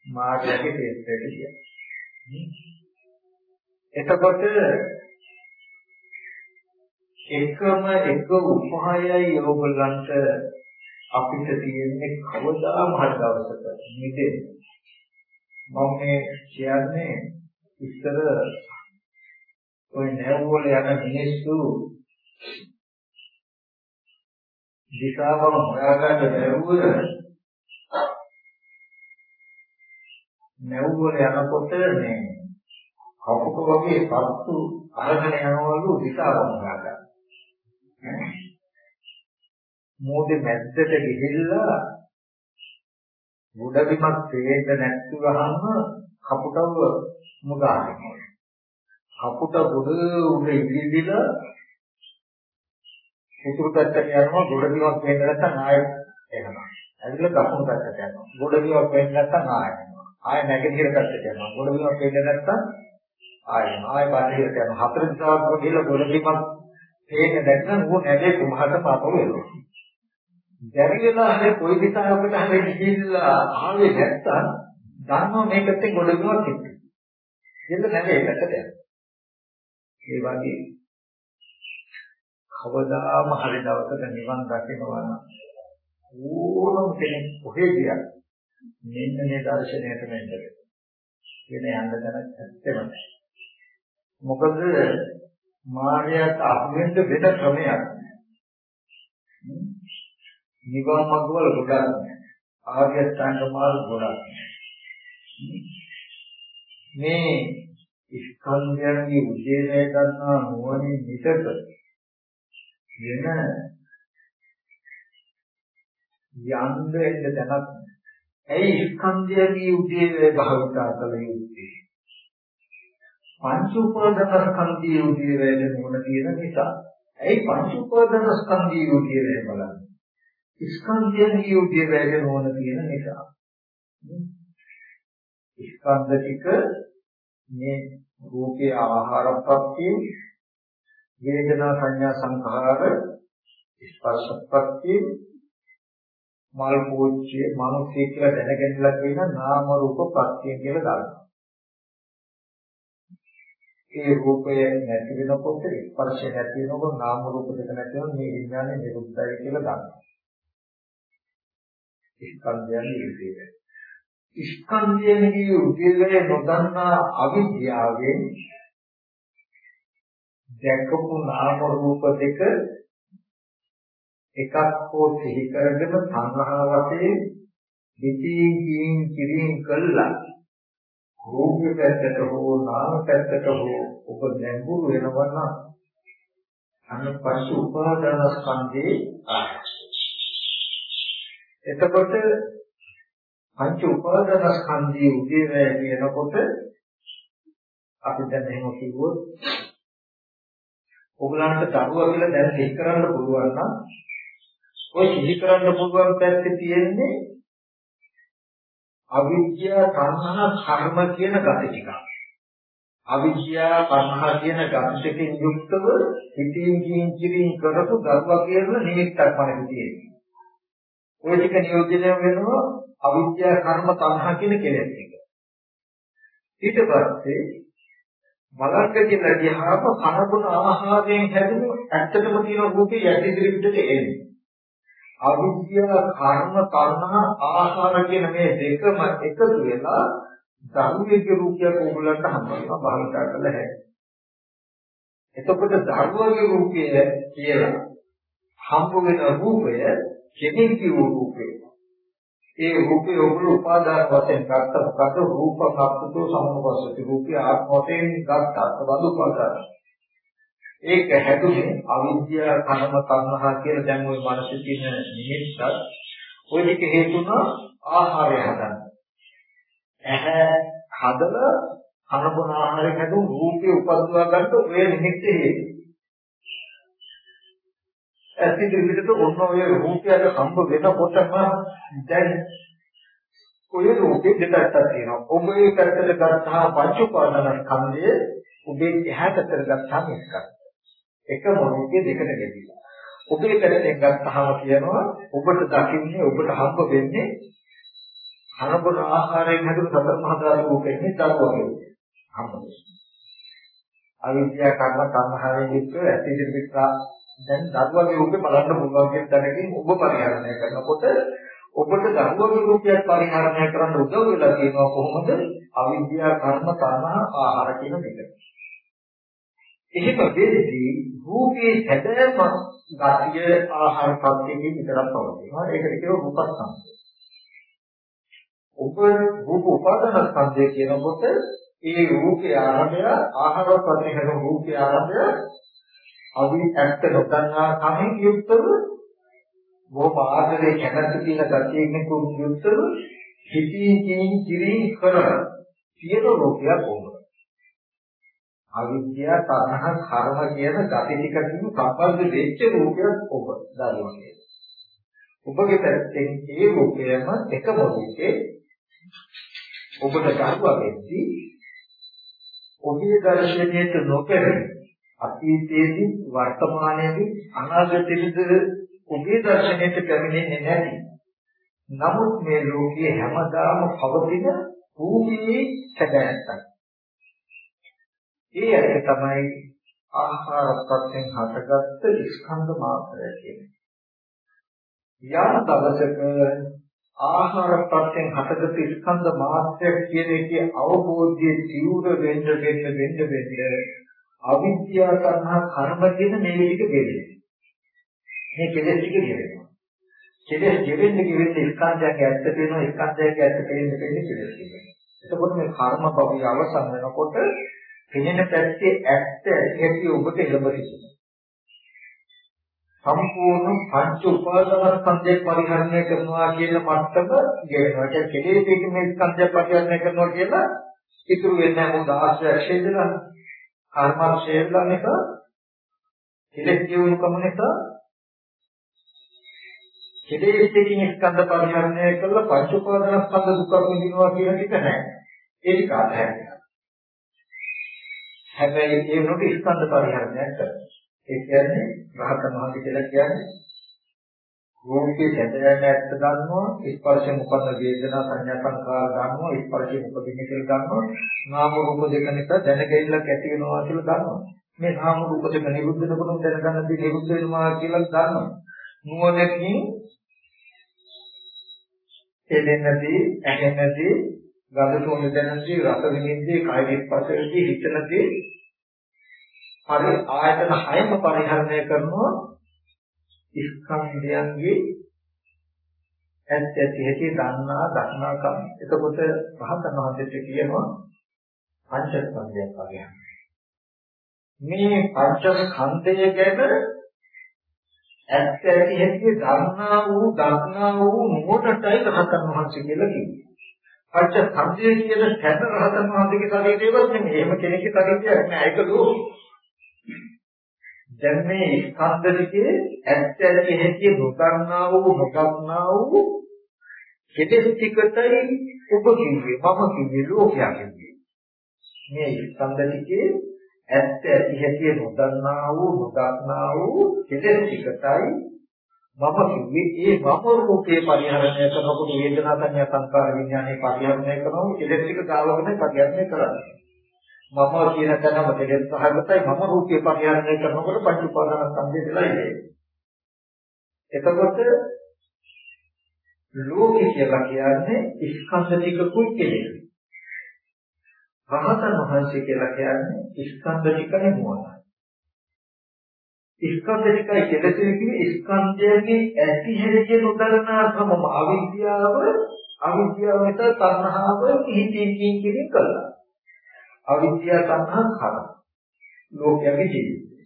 මාර්ගයේ තේස්තයට කියන්නේ එතකොට එකම එක උපායයි ඕගොල්ලන්ට අපිට තියෙන්නේ කවදාම හරි දවසක නිදෙන්න. මම මේ කියන්නේ ඉස්සර ඔය නැවවල යන මිනිස්සු දිශාවම හොයාගන්න බැරුව නැවවල යනකොට මේ කපුක වගේ සත්තු අරගෙන යනවලු දිශාවම හොයාගන්න. මෝදේ මැද්දට ගිහිල්ලා මුඩබිමක් තේන්න නැත්තුවහම කපුටව මුදාගෙන. කපුට ගොඩ උඩ ඉදිරිදලා උතුරු පැත්තට යනවා ගොඩබිමක් වෙන්න නැත්නම් ආයෙත් එනවා. ඇවිල්ලා දකුණු පැත්තට යනවා. ගොඩබිමක් වෙන්න නැත්නම් ආයෙ යනවා. ආයෙ නැගෙනහිර පැත්තට යනවා. ගොඩබිමක් වෙන්න නැත්නම් ආයෙ යනවා. ආයෙ බාහිරට යනවා. හතර දිශාවක් ගිහලා ගොඩබිමක් තේන්න නැත්නම් ඌ නැගේ කුමහට පාපව වෙනවා. බැරි වෙලා හරි කොයි දිශාවකට හරි ගිහිල්ලා ආවේ නැත්තම් දන්නවා මේකට ගොඩබිමක් එක්ක. එන්න නැගේ එකට යනවා. ඒ වගේ කවදාම හරි දවසක නිවන් දකිනවා නම් ඕනම කෙනෙක් කොහෙ ගියත් මෙන්න මේ දර්ශනයට මෙන්නද වෙන යන්න දැන ඇත්තම නැහැ. මොකද මායයට අහුවෙන්න වෙන ක්‍රමයක් නිවන් මඟවල ගොඩක් නැහැ. ආර්ය අෂ්ටාංග මාර්ග ගොඩක් මේ ස්කන්ධයන්ගේ උදේනය ගන්නා නුවණින් විතක වෙන යන්න එන්න තැනක් ඇයි ස්කන්ධයන්ගේ උදේනය භාවිතා කළ යුත්තේ? පංච උපාදාන ස්කන්ධයේ උදේනය නුවණ තියෙන නිසා? ඇයි පංච උපාදාන ස්කන්ධයේ උදේනය බලන්නේ ස්කන්ධයන්ගේ උදේනය නුවණ තියෙන නිසා? ස්කන්ධ ටික මේ රූපේ ආහාරපත්‍ය වේදනා සංඥා සංඛාර ස්පර්ශපත්‍ය මල් පෝච්චේ මානසික කියලා දැනගන්නලා කියන නාම රූප ප්‍රත්‍ය කියලා දානවා. ඒ රූපය නැති වෙනකොට ස්පර්ශය නැති වෙනකොට නාම රූප දෙක නැති වෙන මේ විඥානේ නිරුද්ධයි කියලා දානවා. ස්කන්ධයන් නිරුද්ධයි. ස්කන්ධයන්ගේ උදේවැය නොදන්නා අවිද්‍යාවෙන් දැකපු නාම රූප දෙක එකක් හෝ සිහි කරගෙන සංහා වශයෙන් දෙතියින් කියින් කිරින් කළා. රූප පැත්තට හෝ නාම පැත්තට හෝ ඔබ නැඹුරු වෙනවනම් අන්න පසු උපාදාන ස්කන්ධේ එතකොට පංච උපාදාන ස්කන්ධයේ උදේවැය කියනකොට අපි දැන් එහෙම කිව්වොත් ඔයගලන්ට දරුවා කියලා දැන් සිහි කරන්න පුළුවන් නම් ඔය සිහි කරන්න පුළුවන් පැත්තේ තියෙන්නේ අවිද්‍යා තණ්හා කර්ම කියන gati ටික. අවිද්‍යා තණ්හා කියන gati ටිකෙන් යුක්තව හිතින් කින් කිරින් කරපු දරුවා කියන නිමිත්තක් මනසේ තියෙනවා. ওই ටික නියෝජනය වෙනවා අවිද්‍යා කර්ම තණ්හා කියන කෙලෙස් ටික. ඊට පස්සේ බලන්න කියලා ගියාම කනබුන ආහාරයෙන් හැදුණු ඇත්තටම තියෙන රූපේ යටි ඉදිරිපිටට එන්නේ. අවිද්‍යා කර්ම තණ්හා ආහාර කියන මේ දෙකම එකතු වෙලා ධර්මයේ රූපයක් ඕගොල්ලන්ට හම්බවෙනවා භාවිතා කළ හැකියි. එතකොට ධර්මයේ රූපය කියලා හම්බ වෙන රූපය කෙනෙක් කිව්ව රූපේ. ඒ රූපේ ඔබ උපාදාන වශයෙන් ගත්ත මොකද රූප කප්පතෝ සමුපස්සති රූපය ආත්ම වශයෙන් ගත්තා බඳු උපාදාන. ඒක හැදුනේ අවිද්‍යාව කර්ම තණ්හා කියලා දැන් ওই මානසික තියෙන නිමිත්තත් ওই දෙක හේතුණා ආහාරය හදන්න. ඇහැ හදලා කනබුන ආහාරය හැදුණු රූපේ උපද්දවා ගන්න ඔය නිමිත්ත හේතු. ඇසිට විදිහට ඔන්න ඔය රූපයට සම්බ වෙනකොටම දැන් ඔය රූපේ දෙකක් තියෙනවා. ඔබ ඒ පැත්තට ගත්තා පංච උපාදාන ස්කන්ධය ඔබේ එහා පැත්තට ගත්තාම එකක්. එක මොහොතේ දෙකට ගෙදිලා. ඔබේ පැත්තෙන් ගත්තාම කියනවා ඔබට දකින්නේ ඔබට හම්බ වෙන්නේ හරබන ආහාරයෙන් හැදුණු සතර මහා ධාතු රූපෙන්නේ දරුවගේ හම්බ වෙන්නේ. අවිද්‍යා කර්ම සංහාරයෙන් යුක්ත ඇතිදිරි විස්සා දැන් දරුවගේ රූපේ බලන්න පුළුවන් කියන තැනකින් ඔබ පරිහරණය කරනකොට ඔබට දරුවගේ රූපයක් පරිහරණය කරන්න උදව් වෙලා තියෙනවා කොහොමද අවිද්‍යා කර්ම තණ්හා ආහාර කියන දෙක. එහෙම වෙද්දී රූපේ හැදෑම ගතිය ආහාර පද්ධතියේ විතරක් පවතිනවා. ඒකට කියව රූපස්කන්ධය. ඔබ රූප උපාදාන ස්කන්ධය කියනකොට ඒ රූපේ ආරම්භය ආහාර පද්ධතියේ හැදෙන රූපේ ආරම්භය අවි ඇත්ත නොදන්නා කමින් යුක්තව බොහොම ආදරේ කැමැති තියෙන ගතියකින් යුක්තව හිතින් කින් කිරි කරන සියලු රූපයක් ඕන. අවිද්‍යාව තණ්හා කර්ම කියන gati ටික කිව්ව සම්බන්ධ වෙච්ච රූපයක් ඔබ දරුවගේ. ඔබගේ පැත්තෙන් ඒ රූපයම එකම රූපේ ඔබට ගන්නවා වෙද්දී ඔබේ දර්ශනයට නොපෙරෙන අතීතයේදී වර්තමානයේදී අනාගතයේදී ඔබේ දර්ශනයට පැමිණෙන්නේ නැති. නමුත් මේ ලෝකයේ හැමදාම පවතින භූමියේ සැබෑත්තක්. ඒ ඇත්ත තමයි ආහාර ප්‍රත්‍යයෙන් හටගත්ත ස්කන්ධ මාත්‍රය කියන්නේ. යම් දවසක ආහාර ප්‍රත්‍යයෙන් හටගත් ස්කන්ධ මාත්‍රය කියන එකේ අවබෝධයේ තීව්‍ර වෙන්න වෙන්න වෙන්න වෙන්න අවිද්‍යාව තණ්හා කර්ම කියන මේ ටික ගෙවෙන්නේ. මේ කෙලෙස් ටික ගෙවෙනවා. කෙලෙස් ගෙවෙන්න ගෙවෙන්න ස්කන්ධයක ඇත්ත වෙනවා ස්කන්ධයක ඇත්ත වෙන්න වෙන්න කෙලෙස් ගෙවෙනවා. එතකොට මේ කර්ම භවය අවසන් වෙනකොට පෙනෙන පැත්තේ ඇත්ත ඇති ඔබට එළඹ සිටිනවා. සම්පූර්ණ පංච උපාදානස්කන්ධය පරිහරණය කරනවා කියන මට්ටම ගෙවෙනවා. ඒ කියන්නේ කෙලෙස් මේ ස්කන්ධය පරිහරණය කරනවා කියලා ඉතුරු වෙන්නේ මොකද ආශ්‍රය ක්ෂේත්‍රන කර්ම ක්ෂේත්‍රන එක කෙලෙස් කියවුණු කම නිසා කෙලෙස් දෙකින් ස්කන්ධ පරිහරණය කළා පංච උපාදානස්කන්ධ දුක විඳිනවා කියන එක නෑ. ඒක කාටද? හැබැයි ඒ වුණොත් ස්කන්ධ පරිහරණයක් කරනවා. ඒ කියන්නේ රහතන් වහන්සේ කියලා කියන්නේ රූපේ සැදෑම ඇත්ත ගන්නවා ස්පර්ශයෙන් උපන්න වේදනා සංඥා සංකාර ගන්නවා ස්පර්ශයෙන් උපදින කියලා ගන්නවා නාම රූප දෙක නිසා දැනගැහිල්ලක් ඇති වෙනවා කියලා ගන්නවා මේ නාම රූප දෙක නිරුද්ධ වෙනකොට දැනගන්න දේ නිරුද්ධ වෙනවා කියලා ගන්නවා නුවණකින් එදෙන්නදී ඇහෙන්නදී ගඳ සුවඳ දැනනදී රස විඳින්දී කාය විස්පස්සේදී හිතනදී හරි ආයතන හයම පරිහරණය කරනවා. ස්කන්ධයන්ගේ ඇත්ත ඇති හැටි දන්නා දක්නා කම. එතකොට රහතන් වහන්සේට කියනවා පංචස්කන්ධයක් වගේ. මේ පංචස්කන්ධය ගැන ඇත්ත ඇති හැටි දන්නා වූ දක්නා වූ නුවණටයි රහතන් වහන්සේ කියලා කියන්නේ. පංච සම්පේ කියන සැත රහතන් වහන්සේගේ ශරීරයවත් නෙමෙයි. එහෙම කෙනෙක්ගේ ශරීරයක් නෑ. ඒක ලෝක. දැන් මේ ස්කන්ධ දෙකේ ඇත්ත ඇති හැටි නොදන්නා වූ නොදන්නා වූ කෙලෙස් ටිකටයි ඔබ කිව්වේ. මම කිව්වේ ලෝකයක් කිව්වේ. මේ ස්කන්ධ දෙකේ ඇත්ත ඇති හැටි නොදන්නා වූ නොදන්නා වූ කෙලෙස් ටිකටයි මම කිව්වේ ඒ මම රූපේ පරිහරණය කරනකොට වේදනා සංඥා සංකාර විඥානේ පරිහරණය කරනවා කෙලෙස් ටික ගාවගෙන පරිහරණය කරන්නේ. මම කියන තැනම කෙලෙස් සහගතයි මම රූපේ පරිහරණය කරනකොට පංච උපාදාන ස්කන්ධය කියලා ඉන්නේ. එතකොට ලෝකේ කියලා කියන්නේ ස්කන්ධ ටිකකුයි කෙලෙස්. රහතන් වහන්සේ කියලා කියන්නේ ස්කන්ධ ටිකනේ මොනවාද? ස්කන්ධ ටිකයි කෙලෙසෙන කියන්නේ ස්කන්ධයන්ගේ ඇති හැටි නොදන්නා කමම අවිද්‍යාව අවිද්‍යාව නිසා තණ්හාව කිහිපින් කිහිපින් කළා. අවිද්‍යාව තණ්හා කරා. ලෝකයේ ජීවිතය.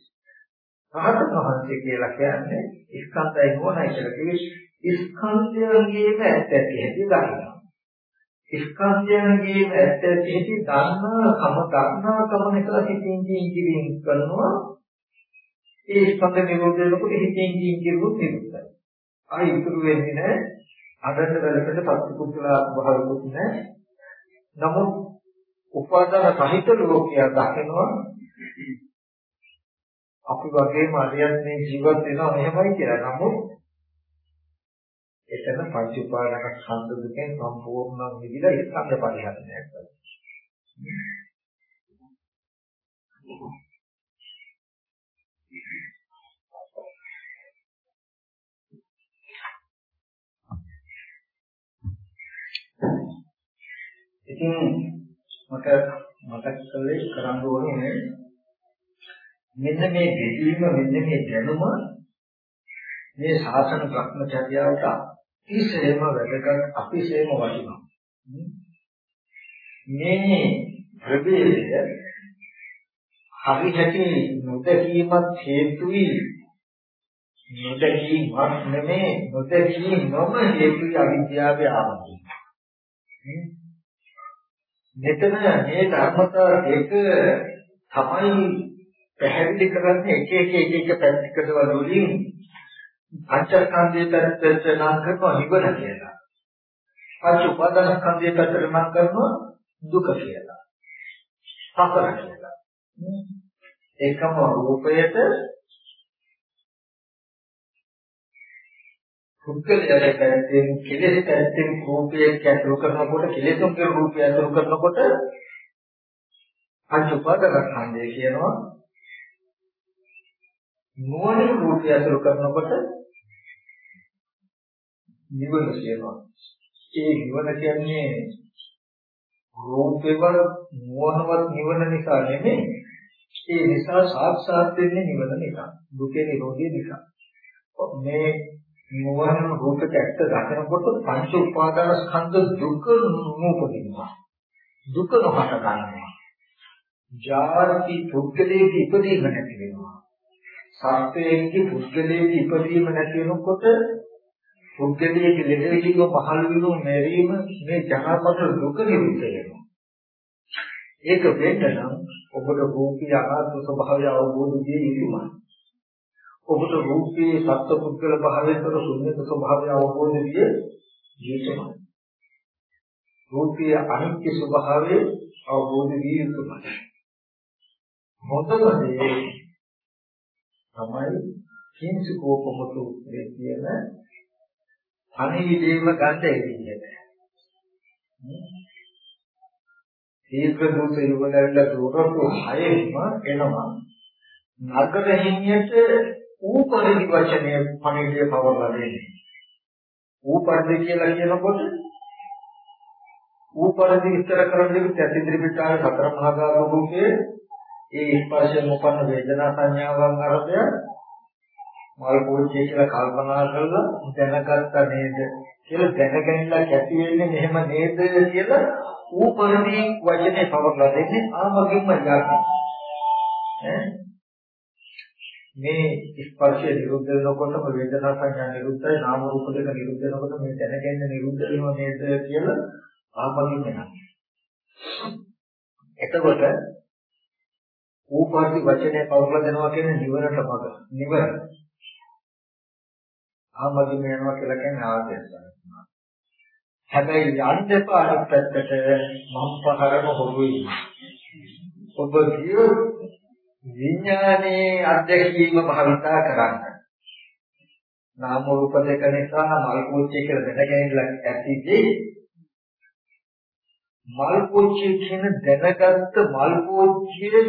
රහතන් වහන්සේ කියලා කියන්නේ ස්කන්ධය නෝනයි කියලා කිව්වේ ස්කන්ධයන්ගේම ඇත්ත ඇති හැටි දන්නවා. ස්කන්ධයන්ගේම ඇත්ත ඇති හැටි දන්නා කම දන්නා කම නිසා කිහිපින් කිහිපින් කරනවා ඒ ස්කන්ධ නිරෝධ වෙනකොට හිතෙන් කියින් කිරුවොත් නිරුද්ධයි. ආයි ඉතුරු වෙන්නේ නැහැ. අදන්න බැලකට පස්ති කුසල භාවකුත් නැහැ. නමුත් උපාදාන සහිත ලෝකයක් දකිනවා අපි වගේම අරියත් මේ ජීවත් වෙනවා එහෙමයි කියලා. නමුත් එතන පංච උපාදාන ස්කන්ධ දෙකෙන් සම්පූර්ණ විදිහට ස්කන්ධ පරිහරණයක් කරනවා. ඉතින් මට මතක් කළේ කරන්න ඕනේ මෙන්න මේ දෙවීම මෙන්න මේ දැනුම මේ ශාසන භ්‍රමචර්යාවට අතිශයම වැදගත් අතිශයම වටිනවා. මේ ප්‍රවේදය හරි හැටි නොදැකීමත් හේතුයි. නොදැකීමක් නෙමේ නොදැකීමම හේතුයි අවිද්‍යාවේ ආරම්භය මෙතන මේ ධර්මතා දෙක තමයි පැහැදිලි කරන්නේ එක එක එක එක පැතිකඩවල වලින් පංචස්කන්ධයේ පැත්තට නම් කරනවා නිවන කියලා. පංච උපාදානස්කන්ධයේ පැත්තට නම් කරනවා දුක කියලා. සතර කියලා. ඒකම රූපයට පුද්ගලයාගේ පැත්තෙන් කෙලෙස් පැත්තෙන් රූපයක් ඇතුළු කරනකොට කෙලෙසුන්ගේ රූපය ඇතුළු කරනකොට පංච උපාදානස්කන්ධය කියනවා නුවණින් රූපය ඇතුළු කරනකොට නිවන කියනවා. ඒ නිවන කියන්නේ රූපේව නුවණවත් නිවන නිසා නෙමෙයි. ඒ නිසා සාක්ෂාත් වෙන්නේ නිවන නිසා. දුකේ නිරෝධය නිසා. මේ නුවණ රූපක ඇත්ත දකිනකොට පංච උපාදාන ස්කන්ධ දුක නූපදිනවා. දුක නොහට ගන්නවා. ජාති පුද්ගලයේ ඉපදීම නැති වෙනවා. සත්වයේ පුද්ගලයේ ඉපදීම නැති වෙනකොට පුද්ගලයේ ලෙඩවීම පහළ වීම මෙරීම මේ ජනපද දුක නිරුද්ධ වෙනවා. ඒක වෙන්න නම් ඔබට රූපී අනාත්ම ස්වභාවය අවබෝධ විය යුතුමයි. ඔබට රූපී සත්ව පුද්ගල භාවයෙන් තොර ශුන්‍යත ස්වභාවය අවබෝධ විය යුතුමයි. රූපී අනිත්‍ය ස්වභාවය අවබෝධ විය යුතුමයි. මොකද තමයි කිංසුකෝපමතු කියන අනිවිදේම ගන්න ඒ විදිහට. දීර්ඝ දුත යුගලල්ල දුරතු හයෙම එනවා. නගර හිමියට ඌපරිදි වචනය පණිවිඩය පවරලා දෙන්නේ. ඌපරිදි කියලා කියනකොට ඌපරිදි විස්තර කරන්නේ ඇතිදිරි පිටාවේ සතර මහා ධාතුකේ ඒ ස්පර්ශයෙන් උපන්න වේදනා සංඥාවන් අරබය මල් පොච්චේ කියලා කල්පනා කරලා දැනගත්තා නේද කියලා දැනගැනලා කැටි වෙන්නේ මෙහෙම නේද කියලා ඌපරිදි වචනේ පවර්ලා දෙන්නේ ආමගින්ම යන්නේ මේ ස්පර්ශය නිරුද්ධ වෙනකොටම වේදනා සංඥා නිරුද්ධයි නාම රූප දෙක නිරුද්ධ වෙනකොට මේ දැනගැන්න නිරුද්ධ වෙනව නේද කියලා ආමගින් වෙනවා එතකොට ඌපාටි වචනේ පවරලා දෙනවා කියන්නේ නිවනට මඟ. නිවන. ආමදිම යනවා කියලා කියන්නේ ආදේශ හැබැයි යන්න එපා අනිත් පැත්තට මම් පහරම හොරුයි. ඔබ කියු විඥානයේ අධ්‍යක්ීම භාවිතා කරන්න. නාම රූප දෙක නිසා මල් කුච්චේ කියලා දැනගැනලා ඇතිදී මල් කුච්චේ කියන දැනගත්ත මල් කුච්චේ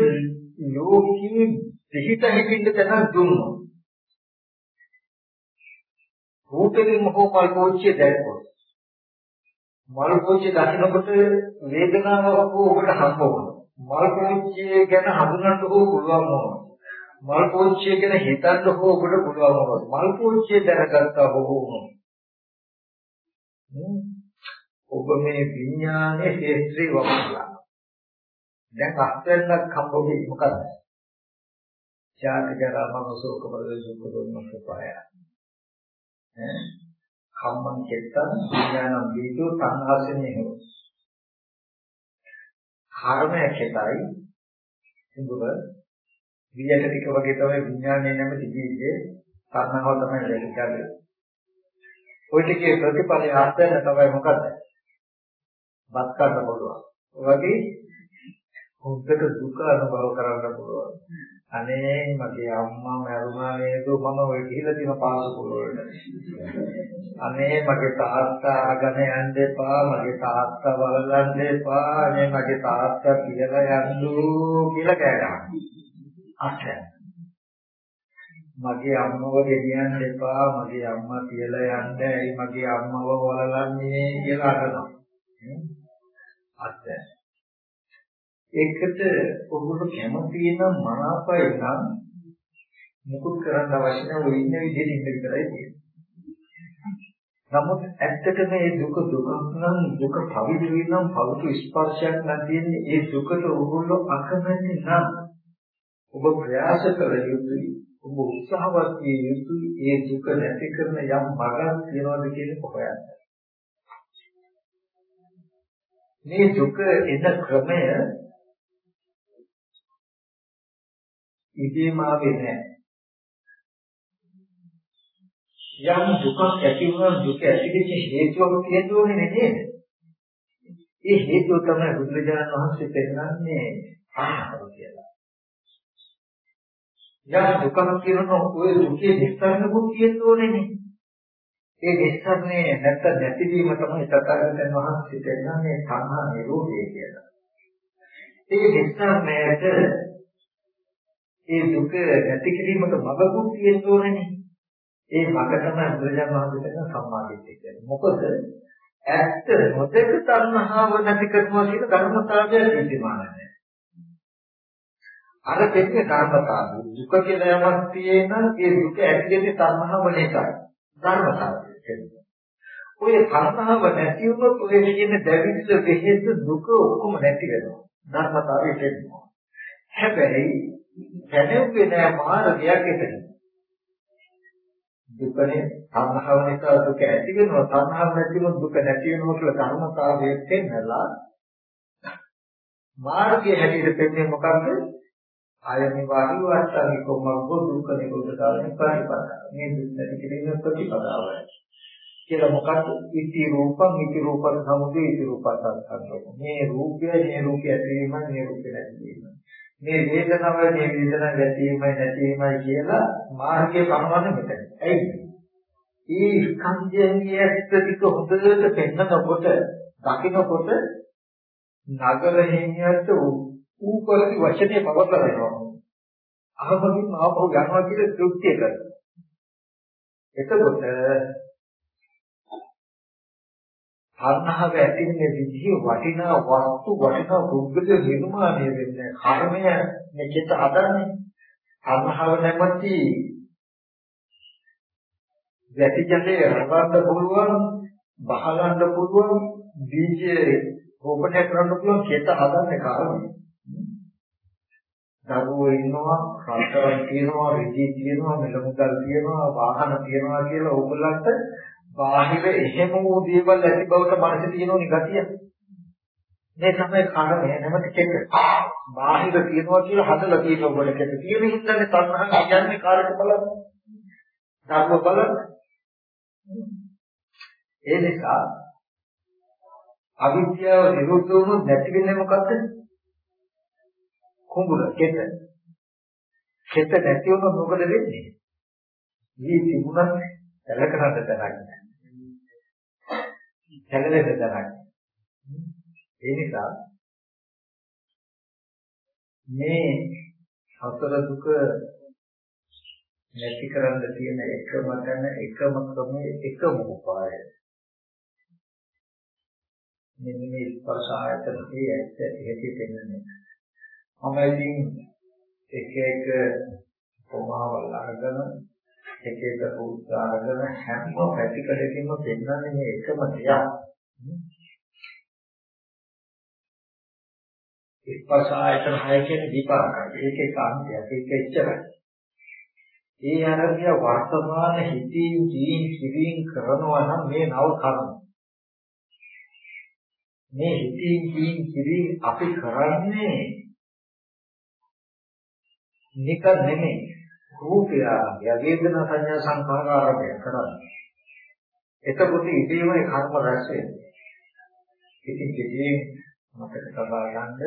ලෝකයේ පිහිට හිටින්න තැනක් දුන්නොත් රූපෙකින් මොකෝ මල් පෝච්චිය දැක්කොත් මල් පෝච්චිය දකින්නකොට වේදනාවක් ඔබට හම්බ වෙනවා මල් පෝච්චිය ගැන හඳුනන්න හෝ පුළුවන් වුණා මල් පෝච්චිය ගැන හිතන්න හෝ ඔබට පුළුවන් වුණා මල් පෝච්චිය දැනගත්තා හෝ වුණා ඔබ මේ විඥානයේ ශේත්‍රේ වපුරලා දැන් අස්වැන්නක් හම්බුනේ මොකද්ද? ජාතික රාමන සෝක බල දුක් දුන්නත් පාය. ඈ කම්මං කෙත්තං විඥානං බීජු සංහාසනේ හෝ. කර්මය කෙතයි සිංගුව වියට ටික වගේ තමයි විඥානයේ නැමැති බීජේ සංහාව තමයි ලැබෙන්නේ. ඔය ටිකේ ප්‍රතිපලය අස්වැන්න තමයි මොකද්ද? බත් ගන්න පුළුවන්. ඔය වගේ හොඳට දුක අනුභව කරන්න පුළුවන්. අනේ මගේ අම්මා මරුණා නේද මම ඔය ගිහිලා තියෙන පාසල වලට. අනේ මගේ තාත්තා අරගෙන යන්න එපා මගේ තාත්තා බලන්න එපා අනේ මගේ තාත්තා කියලා යන්නු කියලා කෑගහනවා. අච්චා. මගේ අම්මව ගෙනියන්න එපා මගේ අම්මා කියලා යන්න ඇයි මගේ අම්මව වලලන්නේ කියලා අහනවා. අච්චා. ඒකට ඔගොල්ලෝ කැමති නම් මනාපය නම් මුකුත් කරන්න අවශ්‍ය නැහැ ඔය ඉන්න විදිහට ඉන්න විතරයි තියෙන්නේ. නමුත් ඇත්තටම මේ දුක දුක නම් දුක පවිතු නම් පවිතු ස්පර්ශයක් නම් තියෙන්නේ ඒ දුකට ඔගොල්ලෝ අකමැති නම් ඔබ ප්‍රයාස කළ යුතුයි ඔබ උත්සාහවත් විය යුතුයි ඒ දුක නැති කරන යම් මඟක් තියනවාද කියන කොහොයන්න. මේ දුක එන ක්‍රමය ඉදීම ආවේ නැහැ. යම් දුකක් ඇති වුණා දුක ඇතිවෙච්ච හේතුවක් තියෙන්න ඕනේ නේද? ඒ හේතුව තමයි බුදුරජාණන් වහන්සේ පෙන්නන්නේ ආහාර කියලා. යම් දුකක් කියනවා ඔය දුකේ නිස්සාරණකුත් තියෙන්න ඕනේ නේ. ඒ නිස්සාරණේ නැත්නම් නැතිවීම තමයි තථාගතයන් වහන්සේ පෙන්නන්නේ සංහා නිරෝධය කියලා. ඒ නිස්සාරණයට ඒ දුක නැති කිරීමට මඟකුත් තියෙන්න ඕනේ. ඒ මඟ තමයි බුදුරජාණන් වහන්සේ කියන සම්මාදිට්ඨිය කියන්නේ. මොකද ඇත්ත නොදක තණ්හාව නැති කරනවා කියන ධර්මතාවය විද්‍යමාන නැහැ. අර දෙන්නේ ධර්මතාවය. දුක කියලා යමක් තියෙන ඒ දුක ඇතිවෙන්නේ තණ්හාව නිසායි. ධර්මතාවය කියන්නේ. ඔය තණ්හාව නැති වුණොත් ඔය කියන දැවිල්ල වෙහෙස දුක ඔක්කොම නැති වෙනවා. ධර්මතාවය කියන්නේ. හැබැයි දැනෙන්නේ නෑ මාර්ගයක් එතන. දුකනේ සංහව නිසා දුක ඇති වෙනවා සංහව නැතිව දුක නැති වෙනවා කියලා ධර්මතාවයෙන් පෙන්නලා මාර්ගයේ හැටියට පෙන්නේ මොකද්ද? ආයමි වාහි වර්තනි කොමග්ග දුක නිරෝධතාවනේ පරිපදාව. මේ දුක් නැති කිරීම ප්‍රතිපදාවයි. කියලා මොකක්ද? ඉති රූපං ඉති රූපං සමුදය ඉති රූපං සංඛාරෝ. මේ රූපය මේ රූපය ඇතිවීම මේ රූපය නැතිවීම. මේ වේදනාව මේ වේදනාව ගැටීමයි නැතිවීමයි කියලා මාර්ගයේ පනවන්නේ මෙතන. ඇයි? මේ ස්කන්ධයන්ගේ ඇත්තටික හොඳට පෙන්නකොට දකින්නකොට නගර හිමියට ඌපරි වචනේ පවත්ලා දෙනවා. අහමකින් ආපහු යනවා කියලා තෘප්තිය කරනවා. එතකොට තණ්හාව ඇතිවෙන විදිහ වටිනා වස්තු වටිනා පුද්ගල නිර්මාණය වෙන්නේ කර්මය මෙච්චර හදන්නේ. තණ්හාව නැමැති වැටි ජලයේ රවන්න පුළුවන් බහලන්න පුළුවන් බීජයේ රෝපණය කරන්න පුළුවන් චේත හදන්නේ කර්මය. දරුවෝ ඉන්නවා රටවල් තියෙනවා රිදී තියෙනවා මෙල මුදල් තියෙනවා වාහන තියෙනවා කියලා ඕගොල්ලන්ට බාහිර එහෙම වූ දේවල් ඇති බවට මනසේ තියෙන ගතිය. මේ තමයි කර්මය නැමැති කෙක. බාහිර තියනවා කියලා හදලා තියෙන ඔබට කෙක. තියෙන හින්දානේ තණ්හා කියන්නේ කාර්යක බලන්න. ධර්ම බලන්න. ඒ නිසා අවිද්‍යාව නිරුද්ධ වුණොත් නැති වෙන්නේ මොකද්ද? කුඹුර කෙත. කෙත නැති වුණොත් මොකද වෙන්නේ? මේ තිබුණත් සැලකනට දැනගන්න. සැලෙන්න තරයි. ඒ නිසා මේ සතර දුක නැති කරන්න තියෙන එකම තැන එකම ක්‍රමයේ එකම උපාය. මෙන්න මේ ස්පර්ශ ආයතනයේ ඇත්ත ඇති පෙන්වන්නේ. මම ඉතින් එක එක ප්‍රමාවල් අරගෙන එක එක උදාහරණ හැම පැතිකඩකින්ම පෙන්වන්නේ මේ එකම දෙයක්. ස්පර්ශ ආයතන හය කියන්නේ විපාකයි. ඒක එක අන්තයක්. ඒක එච්චරයි. ඒ අරබිය වර්තමාන හිතින් ජීන් කිරින් කරනවා නම් මේ නව කර්ම. මේ හිතින් ජීන් කිරින් අපි කරන්නේ නිකන් නෙමෙයි. රූපය වේදනා සංඥා සංඛාර ආරම්භය කරන්නේ. එතකොට ඉදීමේ කර්ම රැස් වෙන්නේ. ඉතින් කිසිම මතක තබා ගන්න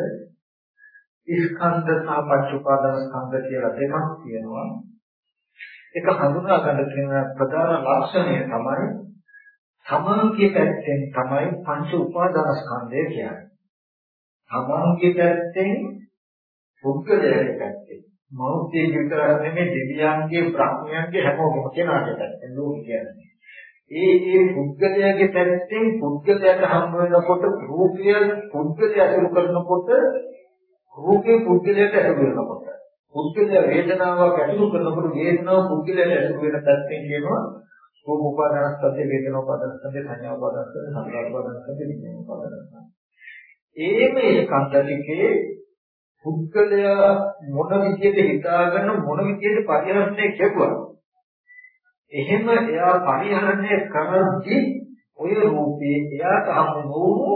ස්කන්ධ සහ පංච උපාදාන ස්කන්ධ කියලා දෙකක් තියෙනවා. ඒක හඳුනා ගන්න තියෙන ප්‍රධාන ලක්ෂණය තමයි සමාන්ගේ පැත්තෙන් තමයි පංච උපාදාන ස්කන්ධය කියන්නේ. සමාන්ගේ පැත්තෙන් පුද්ගලයාගේ පැත්තෙන් මෞර්තිය විතරක් නෙමෙයි දෙවියන්ගේ බ්‍රහ්මයන්ගේ හැමෝගෙම කෙනාගේ පැත්තෙන් ලෝක කියන්නේ. ඒ ඒ පුද්ගලයාගේ පැත්තෙන් පුද්ගලයාට හම් වෙනකොට රූපය පුද්ගලයා අතුරු කරනකොට රූපේ පුද්ගලයාට අතුරු වෙනකොට පුද්ගලයා වේදනාවක් අතුරු කරනකොට වේදනාව පුද්ගලයාට අතුරු වෙන පැත්තෙන් කියනවා. රූප උපාදානස්කන්ධ වේදනා උපාදානස්කන්ධ සංඥා උපාදානස්කන්ධ සංස්කාර උපාදානස්කන්ධ විඥාන උපාදානස්කන්ධ ඒ මේ ස්කන්ධ පුද්ගලයා මොන විදියට හිතාගෙන මොන විදියට පරිහරණය කෙරුවා එහෙම එයා පරිහරණය කරද්දී ඔය රූපේ එයාට හමු වූ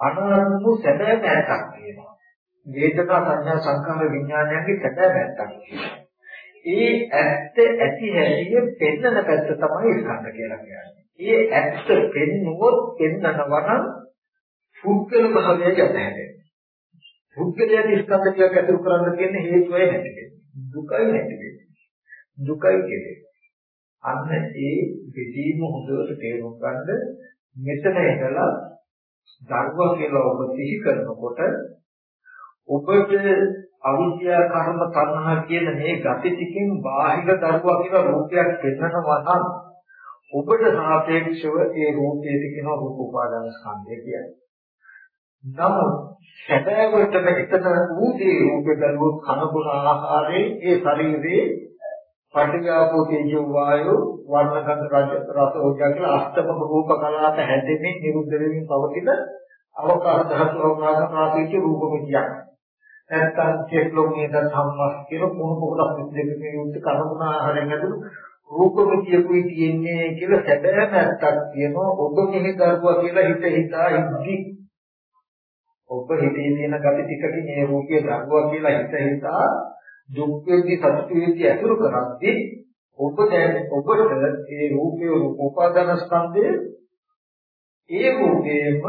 අනාත්ම සැබෑ නැතක් කියනවා. වේදනා සංඥා සංකාර විඥානයන්ගේ සැබෑ නැතක් කියනවා. ඒ ඇත්ත ඇති හැටි පෙන්නන පැත්ත තමයි ස්කන්ධ කියලා කියන්නේ. ඒ ඇත්ත පෙන්නුවොත් පෙන්නනවා නම් පුද්ගල භාවය ගැටහැරෙනවා. පුද්ගලයාගේ ස්කන්ධ ටික ඇතුළු කරන්න තියෙන හේතුවයි නැති දුකයි නැති දුකයි කියන්නේ අන්න ඒ විදීම හොඳට තේරුම් ගන්න මෙතන ඉඳලා ධර්ම කියලා ඔබ සිහි කරනකොට ඔබට අවිද්‍යා කර්ම තණ්හා කියන මේ gati ටිකෙන් බාහිර දරුවා කියලා රූපයක් පෙන්වනවා නම් ඔබට සාපේක්ෂව ඒ රූපයේ තියෙන රූප උපාදාන ස්කන්ධය කියන්නේ. නමුත් සැබෑවටම එතන ඌදී රූපේ දරුවෝ කන බොන ආහාරයේ ඒ ශරීරයේ පටිඝාපෝ තේජෝ වායෝ වර්ණ ගන්ධ රස රස ඕජා කියලා අෂ්ටම රූප කලාප හැදෙන්නේ නිරුද්ධ වෙමින් පවතින අවකාශ ධාතු අවකාශ ප්‍රාපීච්ච රූප විද්‍යාවක්. නැත්තම් චේතෝමේද සම්මස් කියන මොන පොඩක් දෙකකින් යුක්ත කර්මන ආහාරයෙන් ඇතුළු රූප විද්‍යාවකුයි කියන්නේ කියලා සැබෑ නැත්තක් කියනවා ඔබ මෙහි දරුවා කියලා හිත හිතා ඉද්දි ඔබ හිතේ තියෙන gati ටිකකින් මේ රූපය දරුවා කියලා හිත හිතා දුක් වේදී සතුට වේදී අතුරු කරද්දී ඔබ දැන් ඔබට ඒ රූපය උපාදාන ස්කන්ධය ඒ රූපේම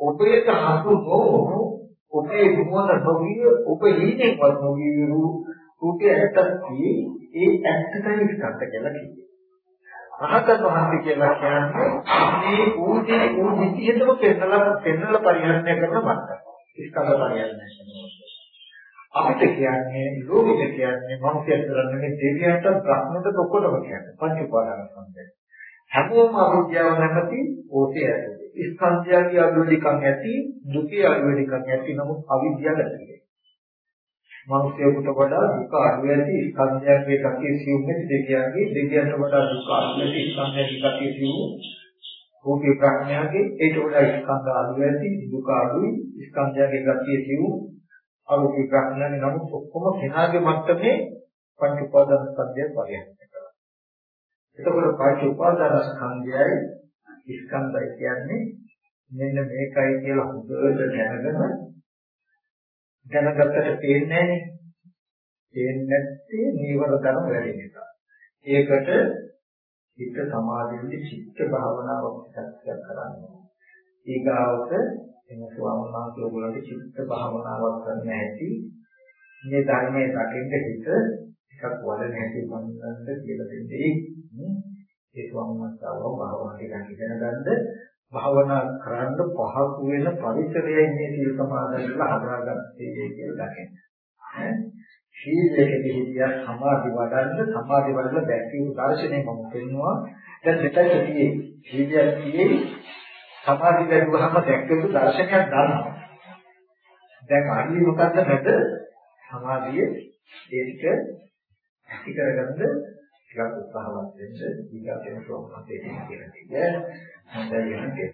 ඔබේට හසු නොවු ඔබේ ගුණ නොවිය ඔබ හිණේවත් නොවිය රූපය ඇත්තටි ඒ ඇත්තටයි ස්කන්ධ කියලා කියන්නේ. රහතන් වහන්සේ කියලා කියන්නේ මේ ඌදී ඌ විදිහටම පෙන්නලා පෙන්නලා පරිහරණය කරන මට්ටම. ස්කන්ධ පරිහරණය කරනවා. අපිට කියන්නේ ලෝකෙට කියන්නේ මනුස්සයෙක් කරන්නේ මේ දෙවියන්ට බ්‍රහ්මයට ඔක්කොටම කියන්නේ පංච උපාදාන ස්කන්ධය. හැමෝම අවිද්‍යාව නැමැති ඕකේ ඇති. ස්කන්ධයගේ අවිද්‍යාවකම් ඇති, දුකේ අවිද්‍යාවකම් ඇති නමුත් අවිද්‍යාව නැති. මනුස්සයෙකුට වඩා දුක අඩු ඇති ස්කන්ධයගේ කතිය සියුම් නැති දෙවියන්ගේ දෙවියන්ට වඩා දුක අඩු ඇති ස්කන්ධයගේ කතිය සියුම් ඕකේ ප්‍රඥාගේ ඒට වඩා ස්කන්ධ අඩු ඇති දුක අඩුයි ස්කන්ධයගේ කතිය සියුම් අලුත් විග්‍රහණය නමුත් ඔක්කොම කෙනාගේ මට්ටමේ පංච උපාදාන ස්කන්ධය පරිහරණය කරනවා. එතකොට පංච උපාදාන ස්කන්ධයයි ස්කන්ධය කියන්නේ මෙන්න මේකයි කියලා හොඳට දැනගෙන දැනගත්තට පේන්නේ නැහැ. පේන්නේ නැත්තේ නීවර ධර්ම වැඩි නිසා. ඒකට හිත සමාධියේ චිත්ත භාවනාවක් සත්‍යයක් කරන්නේ. ඊගාවට එන ස්වාමීන් වහන්සේ ඔයගොල්ලන්ට චිත්ත භාවනාවක් කරන්න ඇති මේ ධර්මයේ දකින්න හිත ටිකක් වඩන හැටි සම්බන්ධ කියලා දෙන්නේ ඒ ස්වාමීන් වහන්සේව භාවනා ටිකක් ඉගෙන ගන්න භාවනා කරන්න පහසු වෙන පරිසරයයි මේ සීල සමාදන් කියලා හදාගත්තේ කියලා දකින්න. සීලයකදී හිතිය සමාධි වඩන්න සමාධි වඩලා දැක්කේ දර්ශනය මම පෙන්නවා. දැන් මෙතන තියෙන්නේ සීලයක් තියෙන්නේ සමාධි ලැබුවාම දැක්කේ දර්ශනයක් ගන්නවා. දැන් අනිත් මොකද්ද නැද? සමාධිය ඒක ඇති කරගන්න ටිකක් උත්සාහවත් වෙන්න ඊගා වෙන ප්‍රෝග්‍රෑම් එකක් කියලා. හොඳයි